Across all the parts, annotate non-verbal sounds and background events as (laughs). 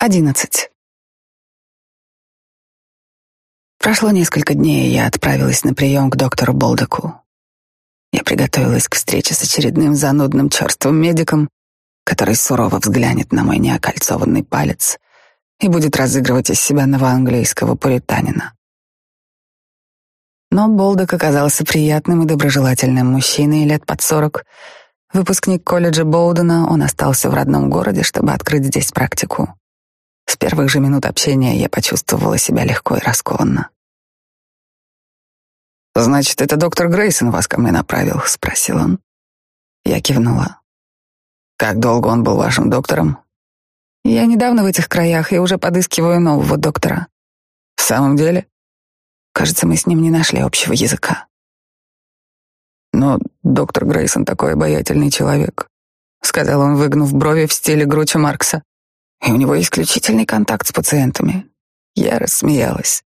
Одиннадцать. Прошло несколько дней, и я отправилась на прием к доктору Болдеку. Я приготовилась к встрече с очередным занудным черствым медиком, который сурово взглянет на мой неокольцованный палец и будет разыгрывать из себя новоанглийского пуританина. Но Болдек оказался приятным и доброжелательным мужчиной лет под сорок. Выпускник колледжа Боудена, он остался в родном городе, чтобы открыть здесь практику. С первых же минут общения я почувствовала себя легко и раскованно. «Значит, это доктор Грейсон вас ко мне направил?» — спросил он. Я кивнула. «Как долго он был вашим доктором?» «Я недавно в этих краях и уже подыскиваю нового доктора». «В самом деле?» «Кажется, мы с ним не нашли общего языка». «Но доктор Грейсон такой обаятельный человек», — сказал он, выгнув брови в стиле Груча Маркса. И у него исключительный контакт с пациентами. Я рассмеялась.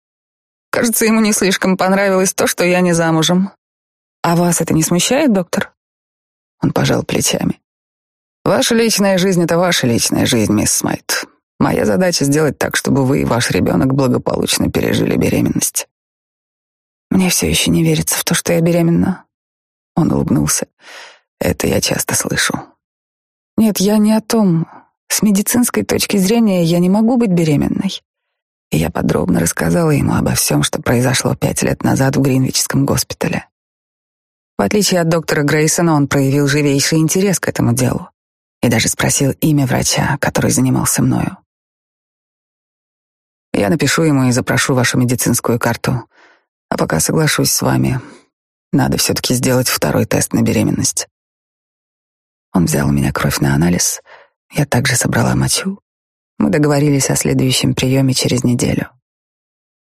Кажется, ему не слишком понравилось то, что я не замужем. А вас это не смущает, доктор? Он пожал плечами. Ваша личная жизнь — это ваша личная жизнь, мисс Смайт. Моя задача — сделать так, чтобы вы и ваш ребенок благополучно пережили беременность. Мне все еще не верится в то, что я беременна. Он улыбнулся. Это я часто слышу. Нет, я не о том. С медицинской точки зрения я не могу быть беременной. И я подробно рассказала ему обо всем, что произошло пять лет назад в Гринвичском госпитале. В отличие от доктора Грейсона, он проявил живейший интерес к этому делу и даже спросил имя врача, который занимался мною. Я напишу ему и запрошу вашу медицинскую карту. А пока соглашусь с вами, надо все-таки сделать второй тест на беременность. Он взял у меня кровь на анализ — я также собрала мочу. Мы договорились о следующем приеме через неделю.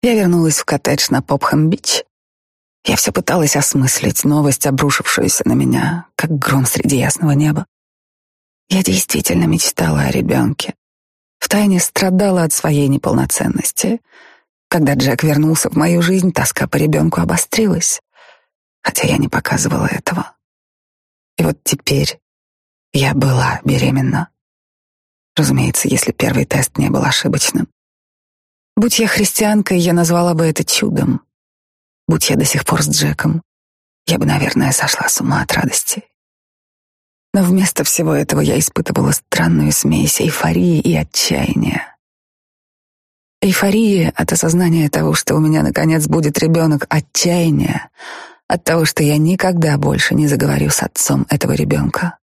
Я вернулась в коттедж на Попхэм-Бич. Я все пыталась осмыслить новость, обрушившуюся на меня, как гром среди ясного неба. Я действительно мечтала о ребенке. Втайне страдала от своей неполноценности. Когда Джек вернулся в мою жизнь, тоска по ребенку обострилась, хотя я не показывала этого. И вот теперь я была беременна. Разумеется, если первый тест не был ошибочным. Будь я христианкой, я назвала бы это чудом. Будь я до сих пор с Джеком, я бы, наверное, сошла с ума от радости. Но вместо всего этого я испытывала странную смесь эйфории и отчаяния. Эйфория от осознания того, что у меня наконец будет ребенок, отчаяния от того, что я никогда больше не заговорю с отцом этого ребенка.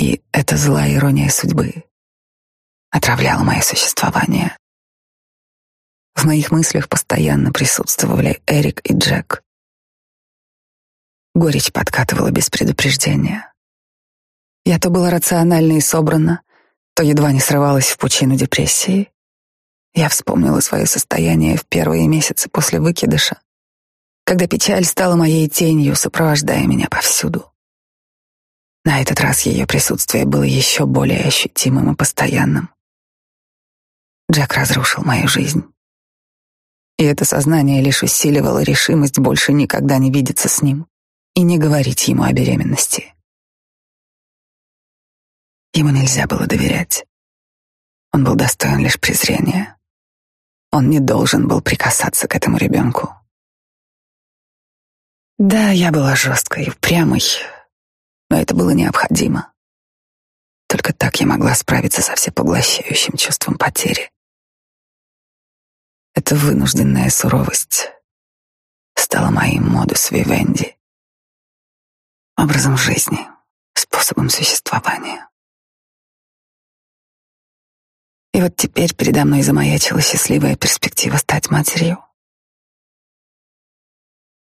И эта злая ирония судьбы отравляла мое существование. В моих мыслях постоянно присутствовали Эрик и Джек. Горечь подкатывала без предупреждения. Я то была рациональна и собрана, то едва не срывалась в пучину депрессии. Я вспомнила свое состояние в первые месяцы после выкидыша, когда печаль стала моей тенью, сопровождая меня повсюду. На этот раз ее присутствие было еще более ощутимым и постоянным. Джек разрушил мою жизнь. И это сознание лишь усиливало решимость больше никогда не видеться с ним и не говорить ему о беременности. Ему нельзя было доверять. Он был достоин лишь презрения. Он не должен был прикасаться к этому ребенку. Да, я была жесткой, упрямой, но это было необходимо. Только так я могла справиться со всепоглощающим чувством потери. Эта вынужденная суровость стала моим модус вивенди, образом жизни, способом существования. И вот теперь передо мной замаячила счастливая перспектива стать матерью.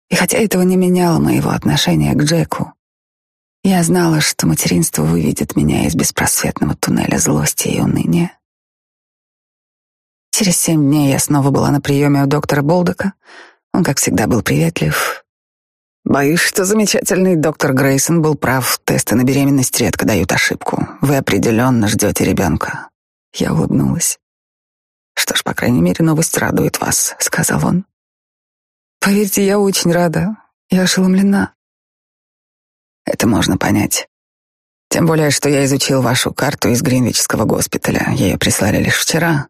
И хотя этого не меняло моего отношения к Джеку, я знала, что материнство выведет меня из беспросветного туннеля злости и уныния. Через семь дней я снова была на приеме у доктора Болдека. Он, как всегда, был приветлив. Боюсь, что замечательный доктор Грейсон был прав. Тесты на беременность редко дают ошибку. Вы определенно ждете ребенка. Я улыбнулась. Что ж, по крайней мере, новость радует вас, сказал он. Поверьте, я очень рада. Я ошеломлена. Это можно понять. Тем более, что я изучил вашу карту из Гринвичского госпиталя. Ее прислали лишь вчера.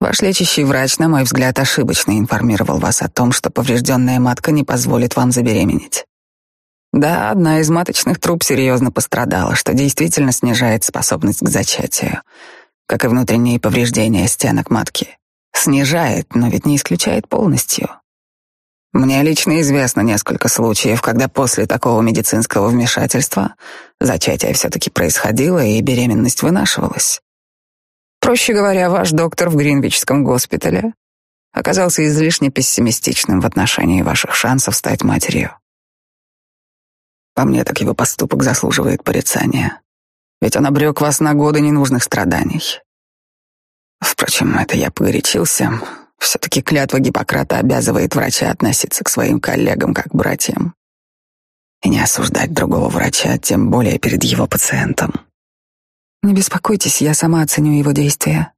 Ваш лечащий врач, на мой взгляд, ошибочно информировал вас о том, что поврежденная матка не позволит вам забеременеть. Да, одна из маточных труб серьезно пострадала, что действительно снижает способность к зачатию, как и внутренние повреждения стенок матки. Снижает, но ведь не исключает полностью. Мне лично известно несколько случаев, когда после такого медицинского вмешательства зачатие все-таки происходило и беременность вынашивалась. Проще говоря, ваш доктор в Гринвичском госпитале оказался излишне пессимистичным в отношении ваших шансов стать матерью. По мне, так его поступок заслуживает порицания. Ведь он обрек вас на годы ненужных страданий. Впрочем, это я погорячился. Все-таки клятва Гиппократа обязывает врача относиться к своим коллегам как братьям и не осуждать другого врача, тем более перед его пациентом. Не беспокойтесь, я сама оценю его действия.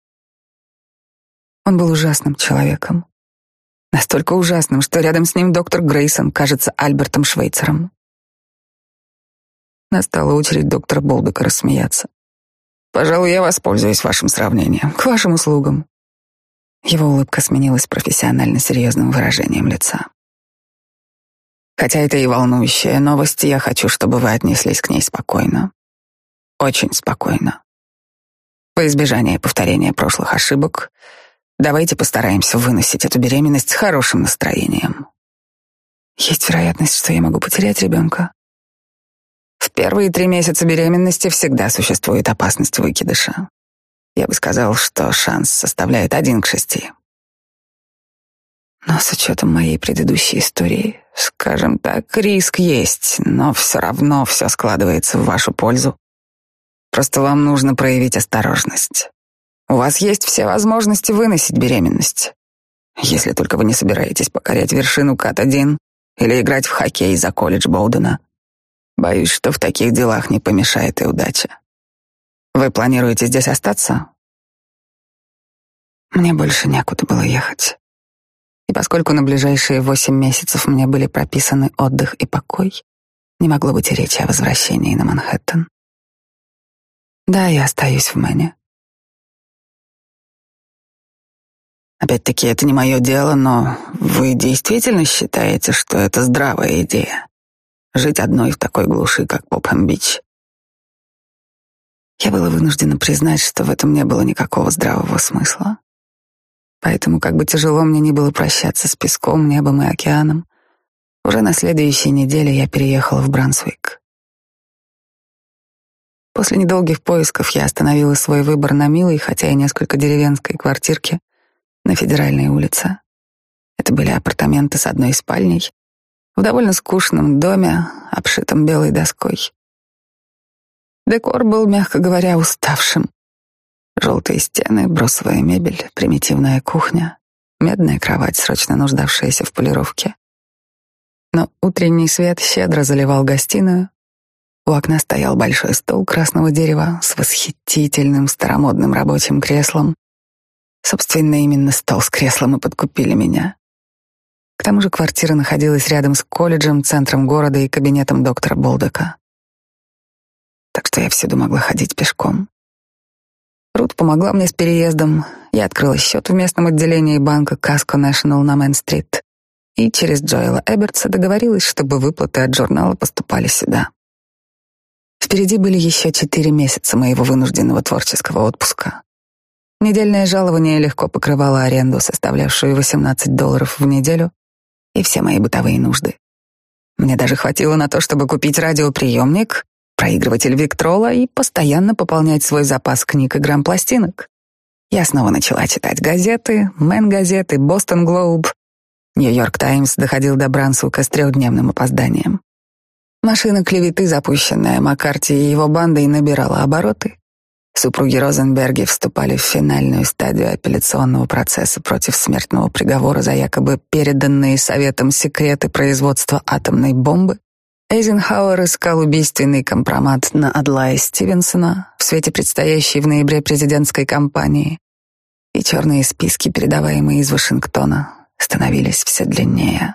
Он был ужасным человеком. Настолько ужасным, что рядом с ним доктор Грейсон кажется Альбертом Швейцером. Настала очередь доктора Болдека рассмеяться. «Пожалуй, я воспользуюсь вашим сравнением. К вашим услугам». Его улыбка сменилась профессионально серьезным выражением лица. Хотя это и волнующая новость, я хочу, чтобы вы отнеслись к ней спокойно. Очень спокойно. Во избежание повторения прошлых ошибок, давайте постараемся выносить эту беременность с хорошим настроением. Есть вероятность, что я могу потерять ребенка? В первые три месяца беременности всегда существует опасность выкидыша. Я бы сказал, что шанс составляет один к шести. Но с учетом моей предыдущей истории, скажем так, риск есть, но все равно все складывается в вашу пользу. Просто вам нужно проявить осторожность. У вас есть все возможности выносить беременность. Если только вы не собираетесь покорять вершину Кат-1 или играть в хоккей за колледж Боудена. Боюсь, что в таких делах не помешает и удача. Вы планируете здесь остаться? Мне больше некуда было ехать. И поскольку на ближайшие восемь месяцев мне были прописаны отдых и покой, не могло быть и речи о возвращении на Манхэттен. Да, я остаюсь в Мэне. Опять-таки, это не мое дело, но вы действительно считаете, что это здравая идея? Жить одной в такой глуши, как Попхэм-Бич? Я была вынуждена признать, что в этом не было никакого здравого смысла. Поэтому, как бы тяжело мне ни было прощаться с песком, небом и океаном, уже на следующей неделе я переехала в Брансвик. После недолгих поисков я остановила свой выбор на милой, хотя и несколько деревенской квартирке на Федеральной улице. Это были апартаменты с одной спальней в довольно скучном доме, обшитом белой доской. Декор был, мягко говоря, уставшим. Желтые стены, бросовая мебель, примитивная кухня, медная кровать, срочно нуждавшаяся в полировке. Но утренний свет щедро заливал гостиную, у окна стоял большой стол красного дерева с восхитительным старомодным рабочим креслом. Собственно, именно стол с креслом и подкупили меня. К тому же квартира находилась рядом с колледжем, центром города и кабинетом доктора Болдека. Так что я всюду могла ходить пешком. Рут помогла мне с переездом. Я открыла счет в местном отделении банка Casco National на Мэн-стрит и через Джоэла Эбертса договорилась, чтобы выплаты от журнала поступали сюда. Впереди были еще четыре месяца моего вынужденного творческого отпуска. Недельное жалование легко покрывало аренду, составлявшую 18 долларов в неделю, и все мои бытовые нужды. Мне даже хватило на то, чтобы купить радиоприемник, проигрыватель Виктрола и постоянно пополнять свой запас книг и грамм-пластинок. Я снова начала читать газеты, Мэн-газеты, Бостон Глоуб. Нью-Йорк Таймс доходил до Брансука с трехдневным опозданием. Машина клеветы, запущенная Маккарти и его бандой, набирала обороты. Супруги Розенберги вступали в финальную стадию апелляционного процесса против смертного приговора за якобы переданные Советом секреты производства атомной бомбы. Эйзенхауэр искал убийственный компромат на Адлая Стивенсона в свете предстоящей в ноябре президентской кампании. И черные списки, передаваемые из Вашингтона, становились все длиннее.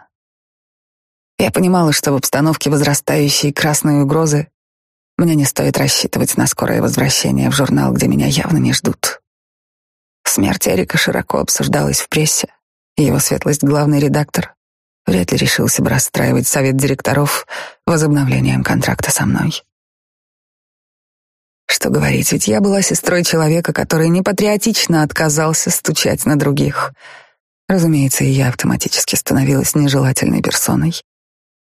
Я понимала, что в обстановке возрастающей красной угрозы Мне не стоит рассчитывать на скорое возвращение в журнал, где меня явно не ждут. Смерть Эрика широко обсуждалась в прессе, и его светлость, главный редактор, вряд ли решился бы расстраивать совет директоров возобновлением контракта со мной. Что говорить, ведь я была сестрой человека, который непатриотично отказался стучать на других. Разумеется, и я автоматически становилась нежелательной персоной,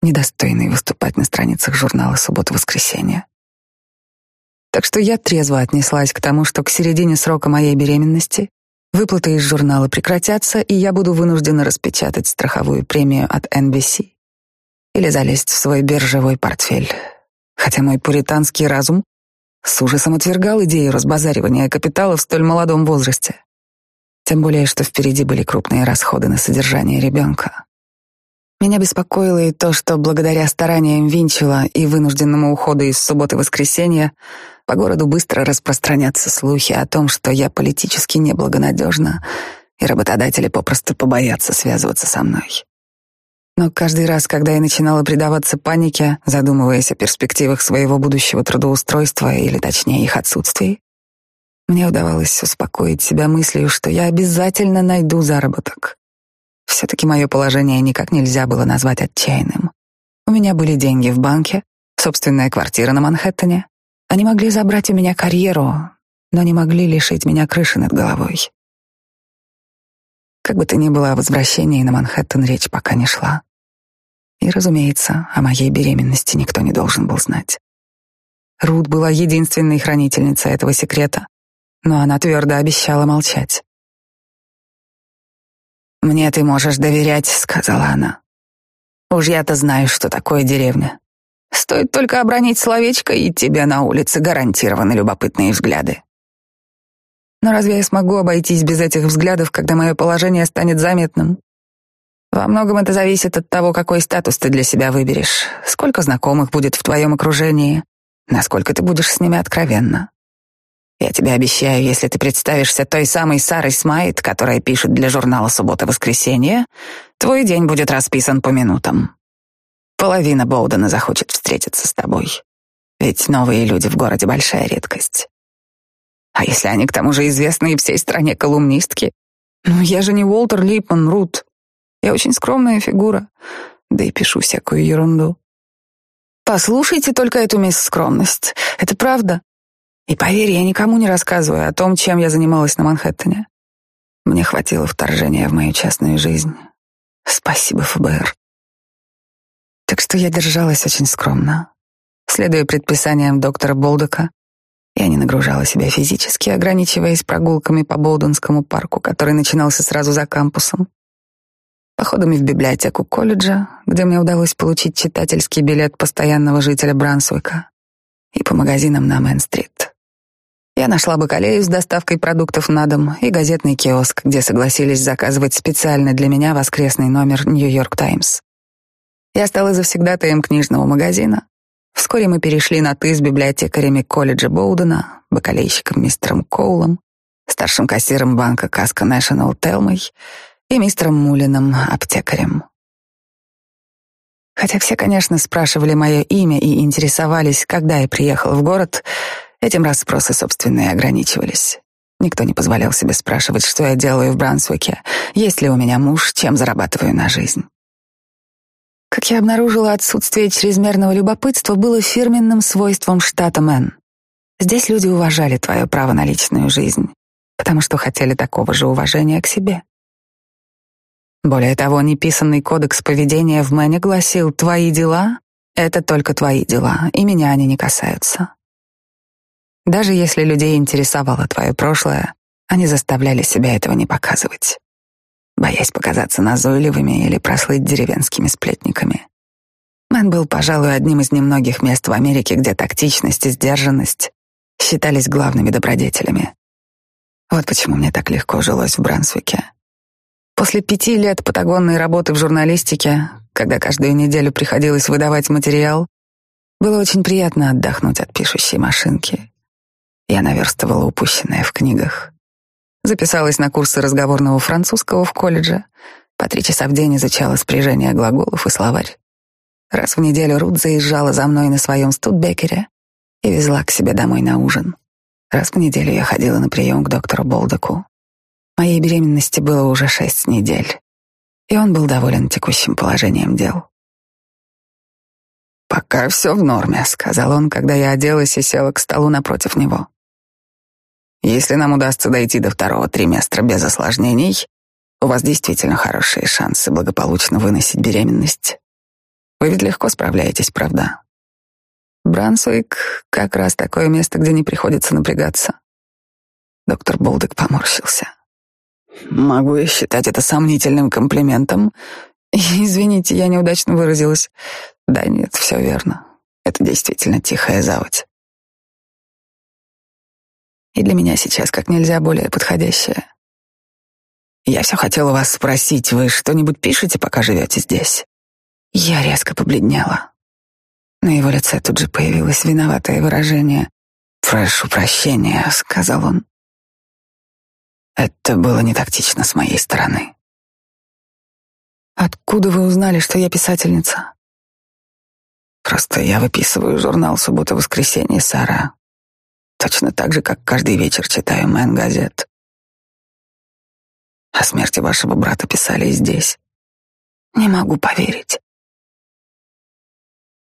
недостойной выступать на страницах журнала «Суббота-воскресенье». Так что я трезво отнеслась к тому, что к середине срока моей беременности выплаты из журнала прекратятся, и я буду вынуждена распечатать страховую премию от NBC или залезть в свой биржевой портфель. Хотя мой пуританский разум с ужасом отвергал идею разбазаривания капитала в столь молодом возрасте. Тем более, что впереди были крупные расходы на содержание ребенка. Меня беспокоило и то, что благодаря стараниям Винчела и вынужденному уходу из субботы-воскресенья по городу быстро распространятся слухи о том, что я политически неблагонадежна, и работодатели попросту побоятся связываться со мной. Но каждый раз, когда я начинала предаваться панике, задумываясь о перспективах своего будущего трудоустройства или, точнее, их отсутствии, мне удавалось успокоить себя мыслью, что я обязательно найду заработок. Все-таки мое положение никак нельзя было назвать отчаянным. У меня были деньги в банке, собственная квартира на Манхэттене, они могли забрать у меня карьеру, но не могли лишить меня крыши над головой. Как бы то ни было, о возвращении на Манхэттен речь пока не шла. И, разумеется, о моей беременности никто не должен был знать. Рут была единственной хранительницей этого секрета, но она твердо обещала молчать. «Мне ты можешь доверять», — сказала она. «Уж я-то знаю, что такое деревня. Стоит только обронить словечко, и тебе на улице гарантированы любопытные взгляды. Но разве я смогу обойтись без этих взглядов, когда мое положение станет заметным? Во многом это зависит от того, какой статус ты для себя выберешь, сколько знакомых будет в твоем окружении, насколько ты будешь с ними откровенна. Я тебе обещаю, если ты представишься той самой Сарой Смайт, которая пишет для журнала «Суббота-воскресенье», твой день будет расписан по минутам. Половина Боудена захочет встретиться с тобой. Ведь новые люди в городе большая редкость. А если они к тому же известные всей стране колумнистки? Ну, я же не Уолтер Липман, Рут. Я очень скромная фигура, да и пишу всякую ерунду. Послушайте только эту мисс скромность. Это правда. И поверь, я никому не рассказываю о том, чем я занималась на Манхэттене. Мне хватило вторжения в мою частную жизнь. Спасибо, ФБР. Так что я держалась очень скромно. Следуя предписаниям доктора Болдока, я не нагружала себя физически, ограничиваясь прогулками по Болденскому парку, который начинался сразу за кампусом, походами в библиотеку колледжа, где мне удалось получить читательский билет постоянного жителя Брансуика, и по магазинам на Мэн-стрит. Я нашла бакалею с доставкой продуктов на дом и газетный киоск, где согласились заказывать специально для меня воскресный номер «Нью-Йорк Таймс». Я стала завсегдатаем книжного магазина. Вскоре мы перешли на «ты» с библиотекарями колледжа Боудена, бакалейщиком мистером Коулом, старшим кассиром банка Каска National Телмой и мистером Мулином, аптекарем. Хотя все, конечно, спрашивали мое имя и интересовались, когда я приехал в город, этим расспросы, собственно, и ограничивались. Никто не позволял себе спрашивать, что я делаю в Брансвике, есть ли у меня муж, чем зарабатываю на жизнь. Как я обнаружила, отсутствие чрезмерного любопытства было фирменным свойством штата Мэн. Здесь люди уважали твое право на личную жизнь, потому что хотели такого же уважения к себе. Более того, неписанный кодекс поведения в Мэне гласил «Твои дела — это только твои дела, и меня они не касаются». Даже если людей интересовало твое прошлое, они заставляли себя этого не показывать боясь показаться назойливыми или прослыть деревенскими сплетниками. Мэн был, пожалуй, одним из немногих мест в Америке, где тактичность и сдержанность считались главными добродетелями. Вот почему мне так легко жилось в Брансвике. После пяти лет патагонной работы в журналистике, когда каждую неделю приходилось выдавать материал, было очень приятно отдохнуть от пишущей машинки. Я наверстывала упущенное в книгах. Записалась на курсы разговорного французского в колледже. По три часа в день изучала спряжение глаголов и словарь. Раз в неделю Рут заезжала за мной на своем студбекере, и везла к себе домой на ужин. Раз в неделю я ходила на прием к доктору Болдеку. Моей беременности было уже шесть недель, и он был доволен текущим положением дел. «Пока все в норме», — сказал он, когда я оделась и села к столу напротив него. «Если нам удастся дойти до второго триместра без осложнений, у вас действительно хорошие шансы благополучно выносить беременность. Вы ведь легко справляетесь, правда?» Брансуик — как раз такое место, где не приходится напрягаться. Доктор Болдек поморщился. Могу я считать это сомнительным комплиментом? (laughs) Извините, я неудачно выразилась. Да нет, все верно. Это действительно тихая заводь. И для меня сейчас как нельзя более подходящая. Я все хотела вас спросить, вы что-нибудь пишете, пока живете здесь? Я резко побледнела. На его лице тут же появилось виноватое выражение. «Прошу прощения», — сказал он. Это было не тактично с моей стороны. Откуда вы узнали, что я писательница? Просто я выписываю журнал «Суббота-воскресенье» Сара. Точно так же, как каждый вечер читаю «Мэн газет». О смерти вашего брата писали и здесь. Не могу поверить.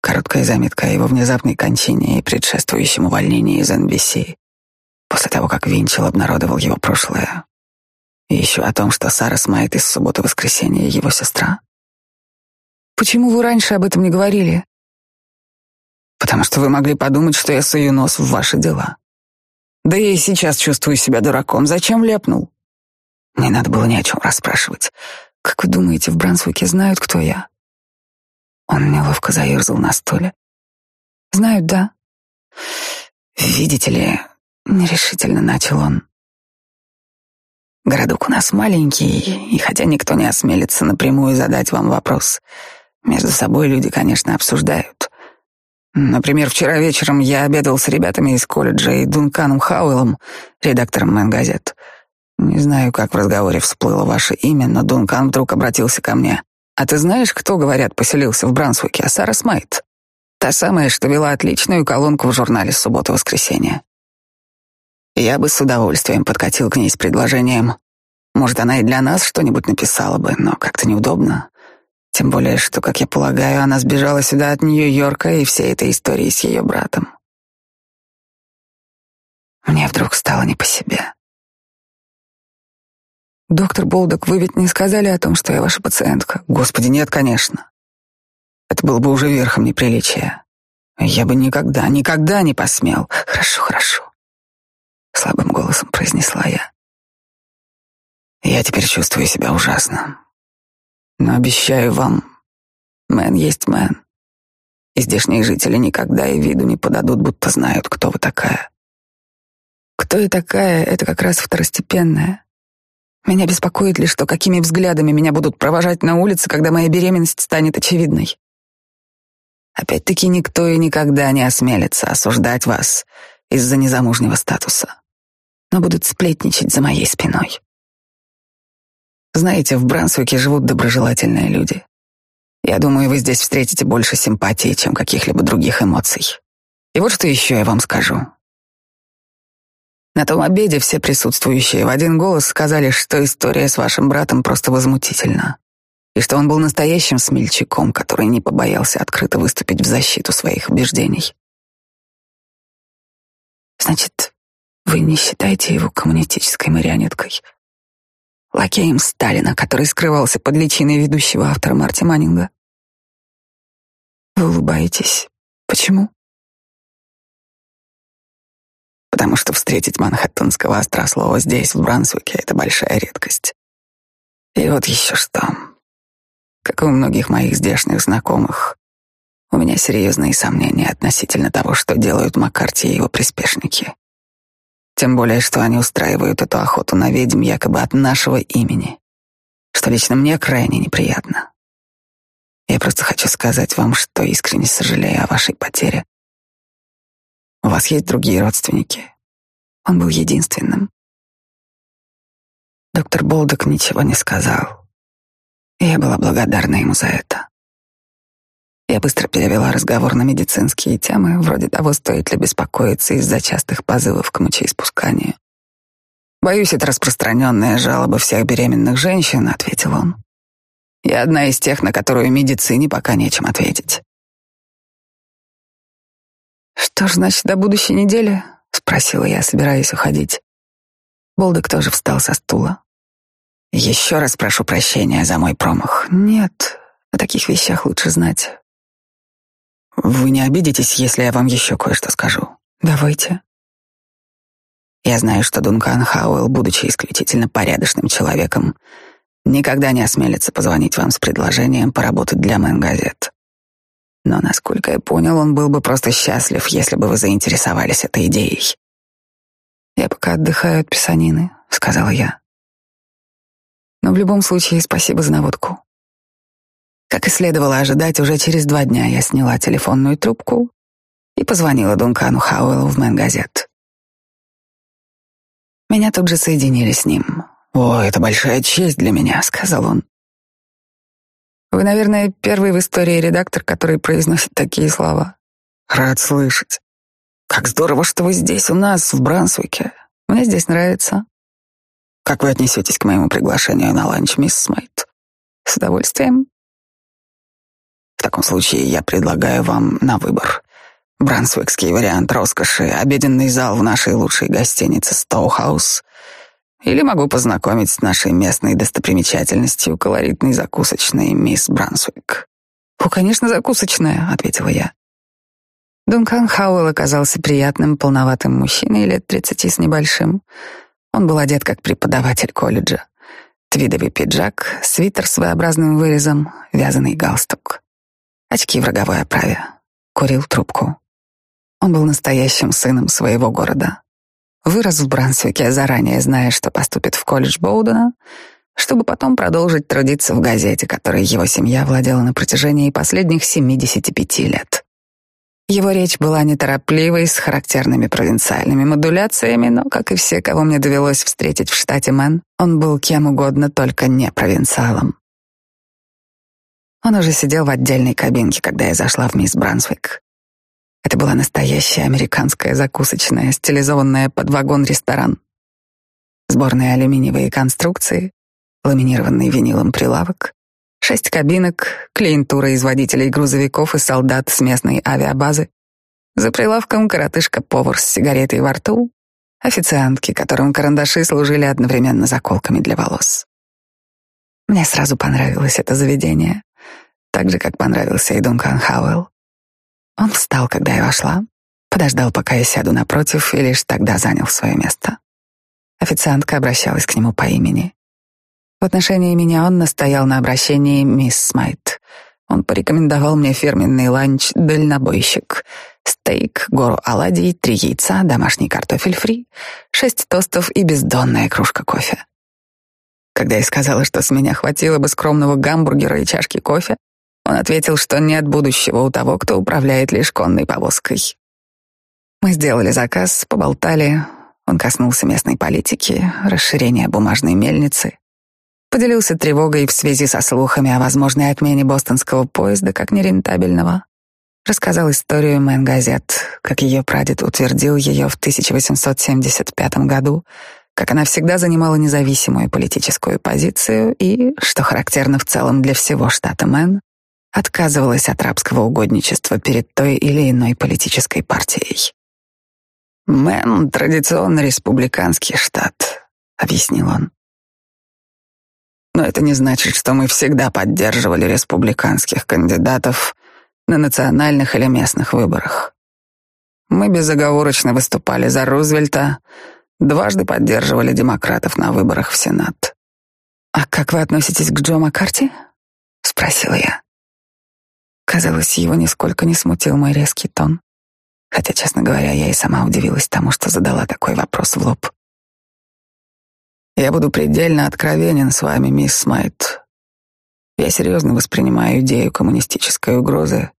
Короткая заметка о его внезапной кончине и предшествующем увольнении из NBC после того, как Винчел обнародовал его прошлое. И еще о том, что Сара Смайт из субботы-воскресенья его сестра. Почему вы раньше об этом не говорили? Потому что вы могли подумать, что я сую нос в ваши дела. Да я и сейчас чувствую себя дураком. Зачем ляпнул? Не надо было ни о чем расспрашивать. Как вы думаете, в Брансвике знают, кто я? Он неловко заерзал на стуле. Знают, да. Видите ли, нерешительно начал он. Городок у нас маленький, и хотя никто не осмелится напрямую задать вам вопрос, между собой люди, конечно, обсуждают. Например, вчера вечером я обедал с ребятами из колледжа и Дунканом Хауэллом, редактором Мэн-газет. Не знаю, как в разговоре всплыло ваше имя, но Дункан вдруг обратился ко мне. А ты знаешь, кто, говорят, поселился в Брансвике? А Сара Смайт. Та самая, что вела отличную колонку в журнале «Суббота-воскресенье». Я бы с удовольствием подкатил к ней с предложением. Может, она и для нас что-нибудь написала бы, но как-то неудобно. Тем более, что, как я полагаю, она сбежала сюда от Нью-Йорка и всей этой истории с ее братом. Мне вдруг стало не по себе. «Доктор Болдок, вы ведь не сказали о том, что я ваша пациентка?» «Господи, нет, конечно. Это было бы уже верхом неприличия. Я бы никогда, никогда не посмел. Хорошо, хорошо», — слабым голосом произнесла я. Я теперь чувствую себя ужасно. Но обещаю вам, мэн есть мэн. И здешние жители никогда и виду не подадут, будто знают, кто вы такая. Кто я такая, это как раз второстепенное. Меня беспокоит лишь то, какими взглядами меня будут провожать на улице, когда моя беременность станет очевидной. Опять-таки никто и никогда не осмелится осуждать вас из-за незамужнего статуса, но будут сплетничать за моей спиной. Знаете, в Брансвике живут доброжелательные люди. Я думаю, вы здесь встретите больше симпатии, чем каких-либо других эмоций. И вот что еще я вам скажу. На том обеде все присутствующие в один голос сказали, что история с вашим братом просто возмутительна, и что он был настоящим смельчаком, который не побоялся открыто выступить в защиту своих убеждений. Значит, вы не считаете его коммунистической марионеткой? Лакеем Сталина, который скрывался под личиной ведущего автора Марти Маннинга? Вы улыбаетесь. Почему? потому что встретить манхэттенского острослова здесь, в Брансвике, это большая редкость. И вот еще что. Как и у многих моих здешних знакомых, у меня серьезные сомнения относительно того, что делают Маккарти и его приспешники. Тем более, что они устраивают эту охоту на ведьм якобы от нашего имени, что лично мне крайне неприятно. Я просто хочу сказать вам, что искренне сожалею о вашей потере у вас есть другие родственники? Он был единственным. Доктор Болдок ничего не сказал. И я была благодарна ему за это. Я быстро перевела разговор на медицинские темы, вроде того, стоит ли беспокоиться из-за частых позывов к мочеиспусканию. «Боюсь, это распространенная жалоба всех беременных женщин», — ответил он. «Я одна из тех, на которую медицине пока нечем ответить». «Что ж, значит, до будущей недели?» — спросила я, собираясь уходить. Болдек тоже встал со стула. «Еще раз прошу прощения за мой промах». «Нет, о таких вещах лучше знать». «Вы не обидитесь, если я вам еще кое-что скажу?» «Давайте». Я знаю, что Дункан Хауэлл, будучи исключительно порядочным человеком, никогда не осмелится позвонить вам с предложением поработать для Мэн-газет. Но, насколько я понял, он был бы просто счастлив, если бы вы заинтересовались этой идеей. «Я пока отдыхаю от писанины», — сказала я. «Но в любом случае спасибо за наводку». Как и следовало ожидать, уже через два дня я сняла телефонную трубку и позвонила Дункану Хауэллу в Мэн-газет. Меня тут же соединили с ним. «О, это большая честь для меня», — сказал он. «Вы, наверное, первый в истории редактор, который произносит такие слова». «Рад слышать. Как здорово, что вы здесь у нас, в Брансвике. Мне здесь нравится. Как вы отнесетесь к моему приглашению на ланч, мисс Смайт?» «С удовольствием». «В таком случае я предлагаю вам на выбор. Брансвикский вариант роскоши, обеденный зал в нашей лучшей гостинице Стоухаус. Или могу познакомить с нашей местной достопримечательностью, колоритной закусочной мисс Брансвик. «О, конечно, закусочная», — ответила я. Дункан Хауэлл оказался приятным, полноватым мужчиной лет тридцати с небольшим. Он был одет как преподаватель колледжа. Твидовый пиджак, свитер с своеобразным вырезом, вязаный галстук. Очки в роговой оправе. Курил трубку. Он был настоящим сыном своего города. Вырос в Брансвике, заранее зная, что поступит в колледж Боудена, чтобы потом продолжить трудиться в газете, которой его семья владела на протяжении последних 75 лет. Его речь была неторопливой, с характерными провинциальными модуляциями, но, как и все, кого мне довелось встретить в штате Мэн, он был кем угодно, только не провинциалом. Он уже сидел в отдельной кабинке, когда я зашла в мисс Брансвик. Это была настоящая американская закусочная, стилизованная под вагон-ресторан. Сборные алюминиевые конструкции, ламинированный винилом прилавок, шесть кабинок, клиентура из водителей грузовиков и солдат с местной авиабазы. За прилавком коротышка-повар с сигаретой во рту, официантки, которым карандаши служили одновременно заколками для волос. Мне сразу понравилось это заведение, так же, как понравился и Дункан Хауэлл. Он встал, когда я вошла, подождал, пока я сяду напротив, и лишь тогда занял свое место. Официантка обращалась к нему по имени. В отношении меня он настоял на обращении мисс Смайт. Он порекомендовал мне фирменный ланч «Дальнобойщик», стейк, гору оладий, три яйца, домашний картофель фри, шесть тостов и бездонная кружка кофе. Когда я сказала, что с меня хватило бы скромного гамбургера и чашки кофе, он ответил, что нет будущего у того, кто управляет лишь конной повозкой. Мы сделали заказ, поболтали. Он коснулся местной политики, расширения бумажной мельницы. Поделился тревогой в связи со слухами о возможной отмене бостонского поезда как нерентабельного. Рассказал историю Мэн Газет, как ее прадед утвердил ее в 1875 году, как она всегда занимала независимую политическую позицию и, что характерно в целом для всего штата Мэн, отказывалась от рабского угодничества перед той или иной политической партией. «Мэн — традиционно республиканский штат», — объяснил он. «Но это не значит, что мы всегда поддерживали республиканских кандидатов на национальных или местных выборах. Мы безоговорочно выступали за Рузвельта, дважды поддерживали демократов на выборах в Сенат». «А как вы относитесь к Джо Маккарти?» — спросила я. Казалось, его нисколько не смутил мой резкий тон. Хотя, честно говоря, я и сама удивилась тому, что задала такой вопрос в лоб. «Я буду предельно откровенен с вами, мисс Смайт. Я серьезно воспринимаю идею коммунистической угрозы.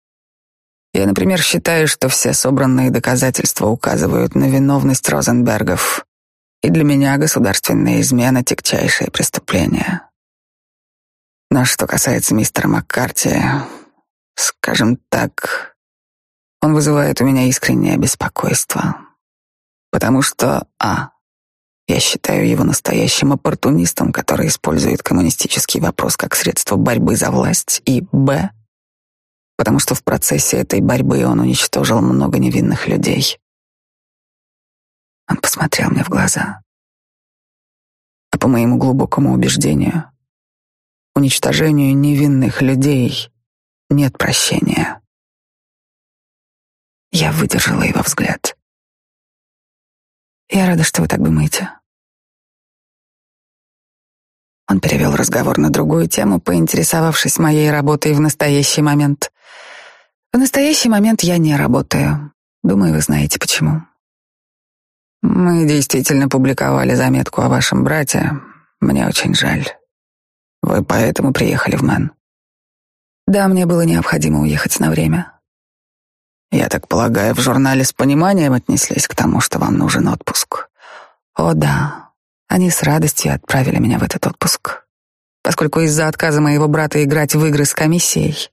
Я, например, считаю, что все собранные доказательства указывают на виновность Розенбергов, и для меня государственная измена — тягчайшее преступление. Но что касается мистера Маккарти, Скажем так, он вызывает у меня искреннее беспокойство. Потому что, а, я считаю его настоящим оппортунистом, который использует коммунистический вопрос как средство борьбы за власть, и б, потому что в процессе этой борьбы он уничтожил много невинных людей. Он посмотрел мне в глаза. А по моему глубокому убеждению, уничтожению невинных людей нет прощения. Я выдержала его взгляд. Я рада, что вы так думаете. Он перевел разговор на другую тему, поинтересовавшись моей работой в настоящий момент. В настоящий момент я не работаю. Думаю, вы знаете почему. Мы действительно публиковали заметку о вашем брате. Мне очень жаль. Вы поэтому приехали в Мэн? Да, мне было необходимо уехать на время. Я так полагаю, в журнале с пониманием отнеслись к тому, что вам нужен отпуск. О да, они с радостью отправили меня в этот отпуск, поскольку из-за отказа моего брата играть в игры с комиссией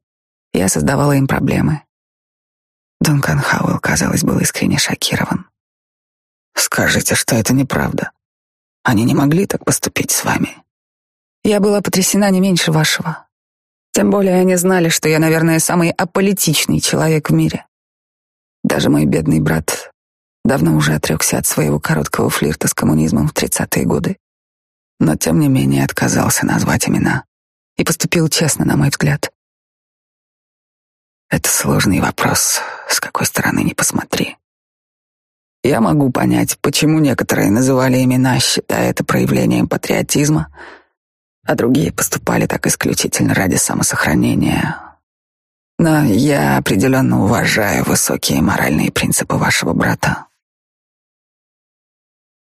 я создавала им проблемы. Дункан Хауэлл, казалось, был искренне шокирован. Скажите, что это неправда. Они не могли так поступить с вами. Я была потрясена не меньше вашего. Тем более они знали, что я, наверное, самый аполитичный человек в мире. Даже мой бедный брат давно уже отрекся от своего короткого флирта с коммунизмом в тридцатые годы, но тем не менее отказался назвать имена и поступил честно, на мой взгляд. Это сложный вопрос, с какой стороны не посмотри. Я могу понять, почему некоторые называли имена, считая это проявлением патриотизма, а другие поступали так исключительно ради самосохранения. Но я определенно уважаю высокие моральные принципы вашего брата.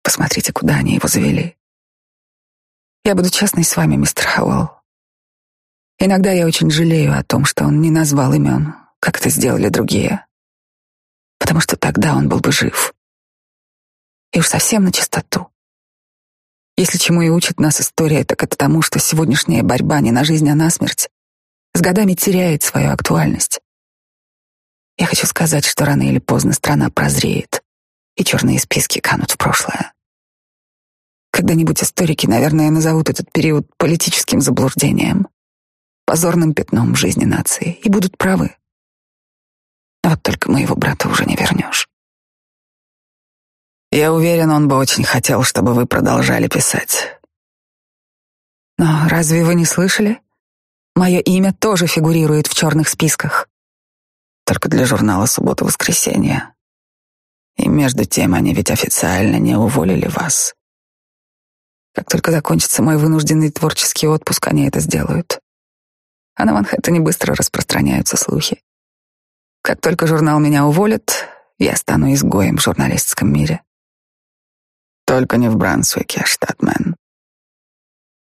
Посмотрите, куда они его завели. Я буду честной с вами, мистер Хауэлл. Иногда я очень жалею о том, что он не назвал имен, как это сделали другие, потому что тогда он был бы жив. И уж совсем на чистоту. Если чему и учит нас история, так это тому, что сегодняшняя борьба не на жизнь, а на смерть с годами теряет свою актуальность. Я хочу сказать, что рано или поздно страна прозреет, и черные списки канут в прошлое. Когда-нибудь историки, наверное, назовут этот период политическим заблуждением, позорным пятном в жизни нации, и будут правы. А вот только моего брата уже не вернешь. Я уверен, он бы очень хотел, чтобы вы продолжали писать. Но разве вы не слышали? Мое имя тоже фигурирует в черных списках. Только для журнала «Суббота-воскресенье». И между тем они ведь официально не уволили вас. Как только закончится мой вынужденный творческий отпуск, они это сделают. А на Манхэттене быстро распространяются слухи. Как только журнал меня уволит, я стану изгоем в журналистском мире. Только не в Брансвике, штат.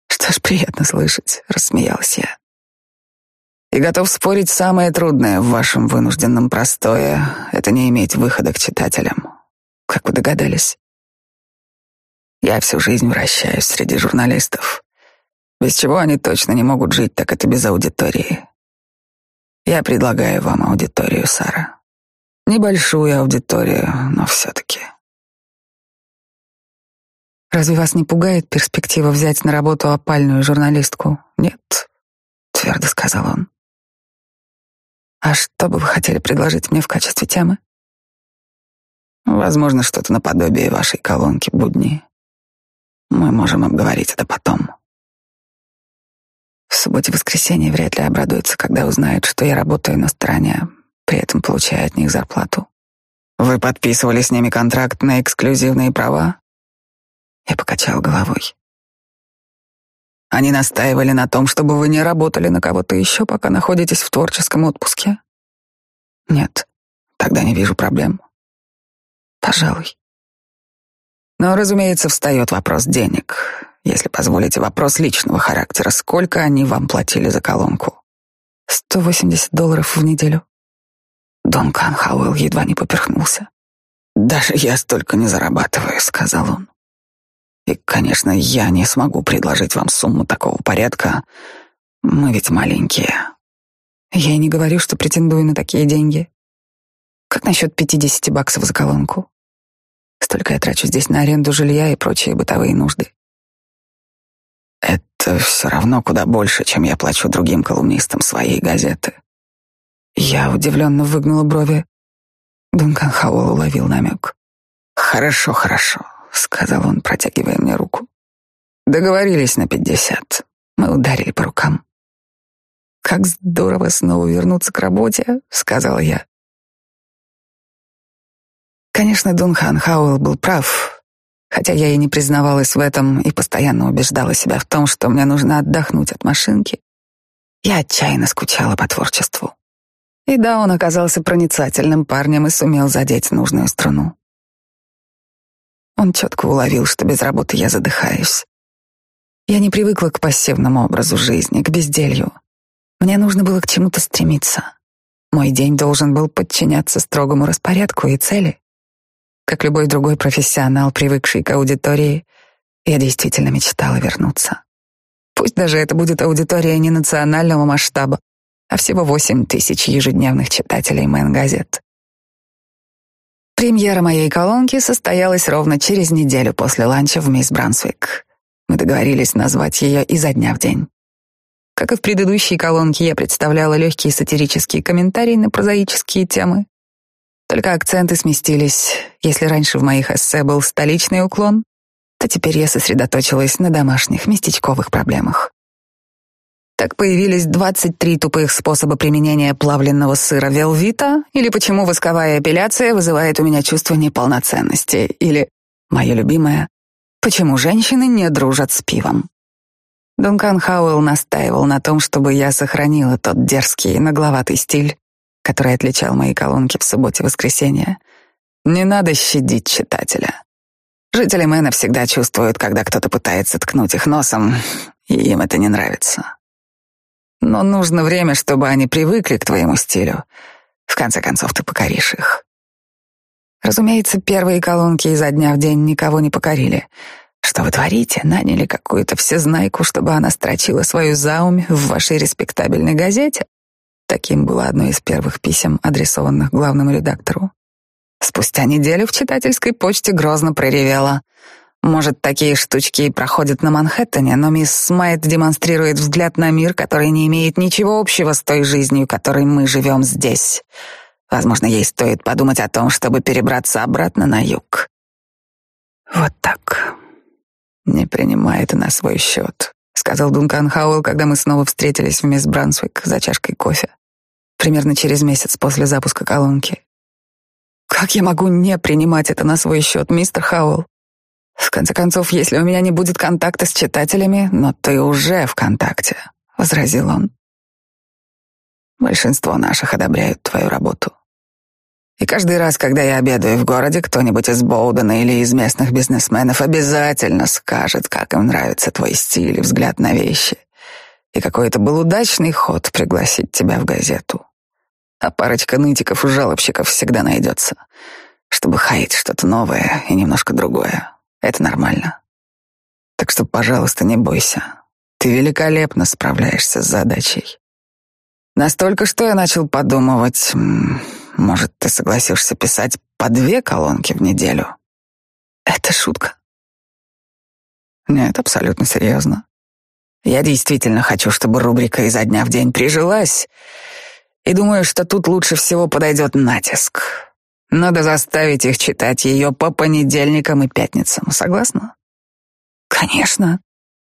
Что ж, приятно слышать, рассмеялась я. И готов спорить, самое трудное в вашем вынужденном простое — это не иметь выхода к читателям. Как вы догадались? Я всю жизнь вращаюсь среди журналистов. Без чего они точно не могут жить, так это без аудитории. Я предлагаю вам аудиторию, Сара. Небольшую аудиторию, но все-таки. Разве вас не пугает перспектива взять на работу опальную журналистку? Нет, твердо сказал он. А что бы вы хотели предложить мне в качестве темы? Возможно, что-то наподобие вашей колонки «Будни». Мы можем обговорить это потом. В субботе-воскресенье вряд ли обрадуются, когда узнают, что я работаю на стороне, при этом получая от них зарплату. Вы подписывали с ними контракт на эксклюзивные права? Я покачал головой. Они настаивали на том, чтобы вы не работали на кого-то еще, пока находитесь в творческом отпуске? Нет, тогда не вижу проблем. Пожалуй. Но, разумеется, встает вопрос денег. Если позволите, вопрос личного характера. Сколько они вам платили за колонку? 180 долларов в неделю. Дон Канхауэлл едва не поперхнулся. «Даже я столько не зарабатываю», — сказал он. И, конечно, я не смогу предложить вам сумму такого порядка. Мы ведь маленькие. Я и не говорю, что претендую на такие деньги. Как насчет 50 баксов за колонку? Столько я трачу здесь на аренду жилья и прочие бытовые нужды. Это все равно куда больше, чем я плачу другим колумнистам своей газеты. Я удивленно выгнула брови. Дункан Хауэлл уловил намек. «Хорошо, хорошо», — сказал он, протягивая мне руку. «Договорились на пятьдесят. Мы ударили по рукам». «Как здорово снова вернуться к работе», — сказала я. Конечно, Дунхан Хауэлл был прав, хотя я и не признавалась в этом и постоянно убеждала себя в том, что мне нужно отдохнуть от машинки. Я отчаянно скучала по творчеству. И да, он оказался проницательным парнем и сумел задеть нужную струну. Он четко уловил, что без работы я задыхаюсь. Я не привыкла к пассивному образу жизни, к безделью. Мне нужно было к чему-то стремиться. Мой день должен был подчиняться строгому распорядку и цели. Как любой другой профессионал, привыкший к аудитории, я действительно мечтала вернуться. Пусть даже это будет аудитория не национального масштаба, а всего восемь тысяч ежедневных читателей Мэн-газет. Премьера моей колонки состоялась ровно через неделю после ланча в мисс Брансвик. Мы договорились назвать ее изо дня в день. Как и в предыдущей колонке, я представляла легкие сатирические комментарии на прозаические темы, только акценты сместились. Если раньше в моих эссе был столичный уклон, то теперь я сосредоточилась на домашних местечковых проблемах. Так появились 23 тупых способа применения плавленного сыра велвита, или почему восковая эпиляция вызывает у меня чувство неполноценности, или, мое любимое, почему женщины не дружат с пивом. Дункан Хауэлл настаивал на том, чтобы я сохранила тот дерзкий, нагловатый стиль, который отличал мои колонки в субботе-воскресенье. Не надо щадить читателя. Жители Мэна всегда чувствуют, когда кто-то пытается ткнуть их носом, и им это не нравится. Но нужно время, чтобы они привыкли к твоему стилю. В конце концов, ты покоришь их. Разумеется, первые колонки изо дня в день никого не покорили. Что вы творите? Наняли какую-то всезнайку, чтобы она строчила свою заумь в вашей респектабельной газете? Таким было одно из первых писем, адресованных главному редактору. Спустя неделю в читательской почте грозно проревела. Может, такие штучки и проходят на Манхэттене, но мисс Смайт демонстрирует взгляд на мир, который не имеет ничего общего с той жизнью, которой мы живем здесь. Возможно, ей стоит подумать о том, чтобы перебраться обратно на юг. Вот так. Не принимай это на свой счет, сказал Дункан Хауэлл, когда мы снова встретились в мисс Брансвик за чашкой кофе примерно через месяц после запуска колонки. Как я могу не принимать это на свой счет, мистер Хауэлл? В конце концов, если у меня не будет контакта с читателями, но ты уже в контакте, возразил он. Большинство наших одобряют твою работу. И каждый раз, когда я обедаю в городе, кто-нибудь из Боудена или из местных бизнесменов обязательно скажет, как им нравится твой стиль и взгляд на вещи. И какой это был удачный ход пригласить тебя в газету а парочка нытиков и жалобщиков всегда найдется, чтобы хаять что-то новое и немножко другое. Это нормально. Так что, пожалуйста, не бойся. Ты великолепно справляешься с задачей. Настолько, что я начал подумывать, может, ты согласишься писать по две колонки в неделю? Это шутка. Нет, абсолютно серьезно. Я действительно хочу, чтобы рубрика изо дня в день прижилась, и думаю, что тут лучше всего подойдет натиск. Надо заставить их читать ее по понедельникам и пятницам. Согласна? Конечно.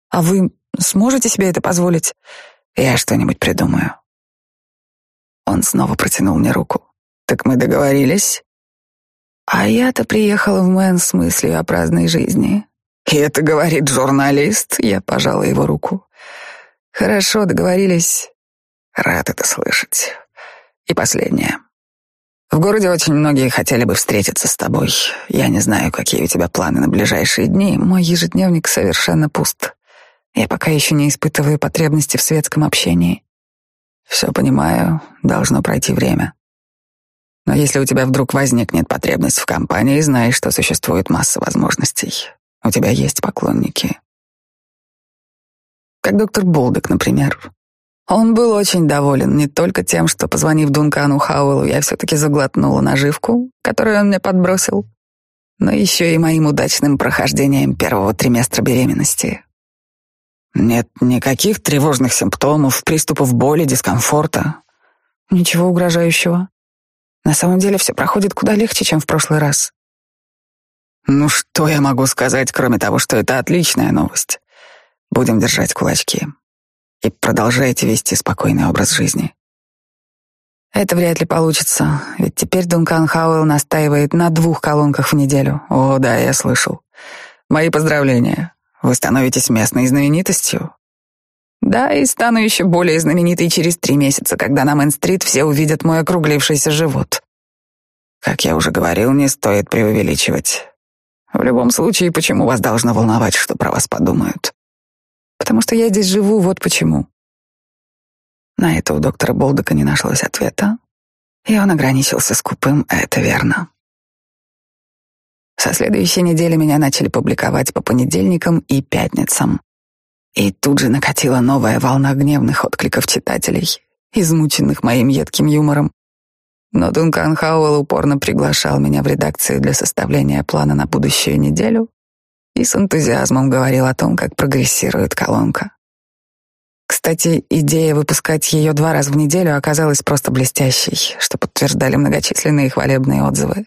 А вы сможете себе это позволить? Я что-нибудь придумаю. Он снова протянул мне руку. Так мы договорились? А я-то приехала в Мэн с мыслью о праздной жизни. И это говорит журналист. Я пожала его руку. Хорошо, договорились. Рад это слышать. И последнее. В городе очень многие хотели бы встретиться с тобой. Я не знаю, какие у тебя планы на ближайшие дни. Мой ежедневник совершенно пуст. Я пока еще не испытываю потребности в светском общении. Все понимаю, должно пройти время. Но если у тебя вдруг возникнет потребность в компании, знай, что существует масса возможностей. У тебя есть поклонники. Как доктор Болдек, например. Он был очень доволен не только тем, что, позвонив Дункану Хауэллу, я все-таки заглотнула наживку, которую он мне подбросил, но еще и моим удачным прохождением первого триместра беременности. Нет никаких тревожных симптомов, приступов боли, дискомфорта. Ничего угрожающего. На самом деле все проходит куда легче, чем в прошлый раз. Ну что я могу сказать, кроме того, что это отличная новость. Будем держать кулачки. И продолжайте вести спокойный образ жизни. Это вряд ли получится, ведь теперь Дункан Хауэлл настаивает на двух колонках в неделю. О, да, я слышал. Мои поздравления. Вы становитесь местной знаменитостью. Да, и стану еще более знаменитой через три месяца, когда на Мэн-стрит все увидят мой округлившийся живот. Как я уже говорил, не стоит преувеличивать. В любом случае, почему вас должно волновать, что про вас подумают? Потому что я здесь живу, вот почему. На это у доктора Болдека не нашлось ответа, и он ограничился скупым «это верно». Со следующей недели меня начали публиковать по понедельникам и пятницам. И тут же накатила новая волна гневных откликов читателей, измученных моим едким юмором. Но Дункан Хауэлл упорно приглашал меня в редакцию для составления плана на будущую неделю и с энтузиазмом говорил о том, как прогрессирует колонка. Кстати, идея выпускать ее два раза в неделю оказалась просто блестящей, что подтверждали многочисленные хвалебные отзывы.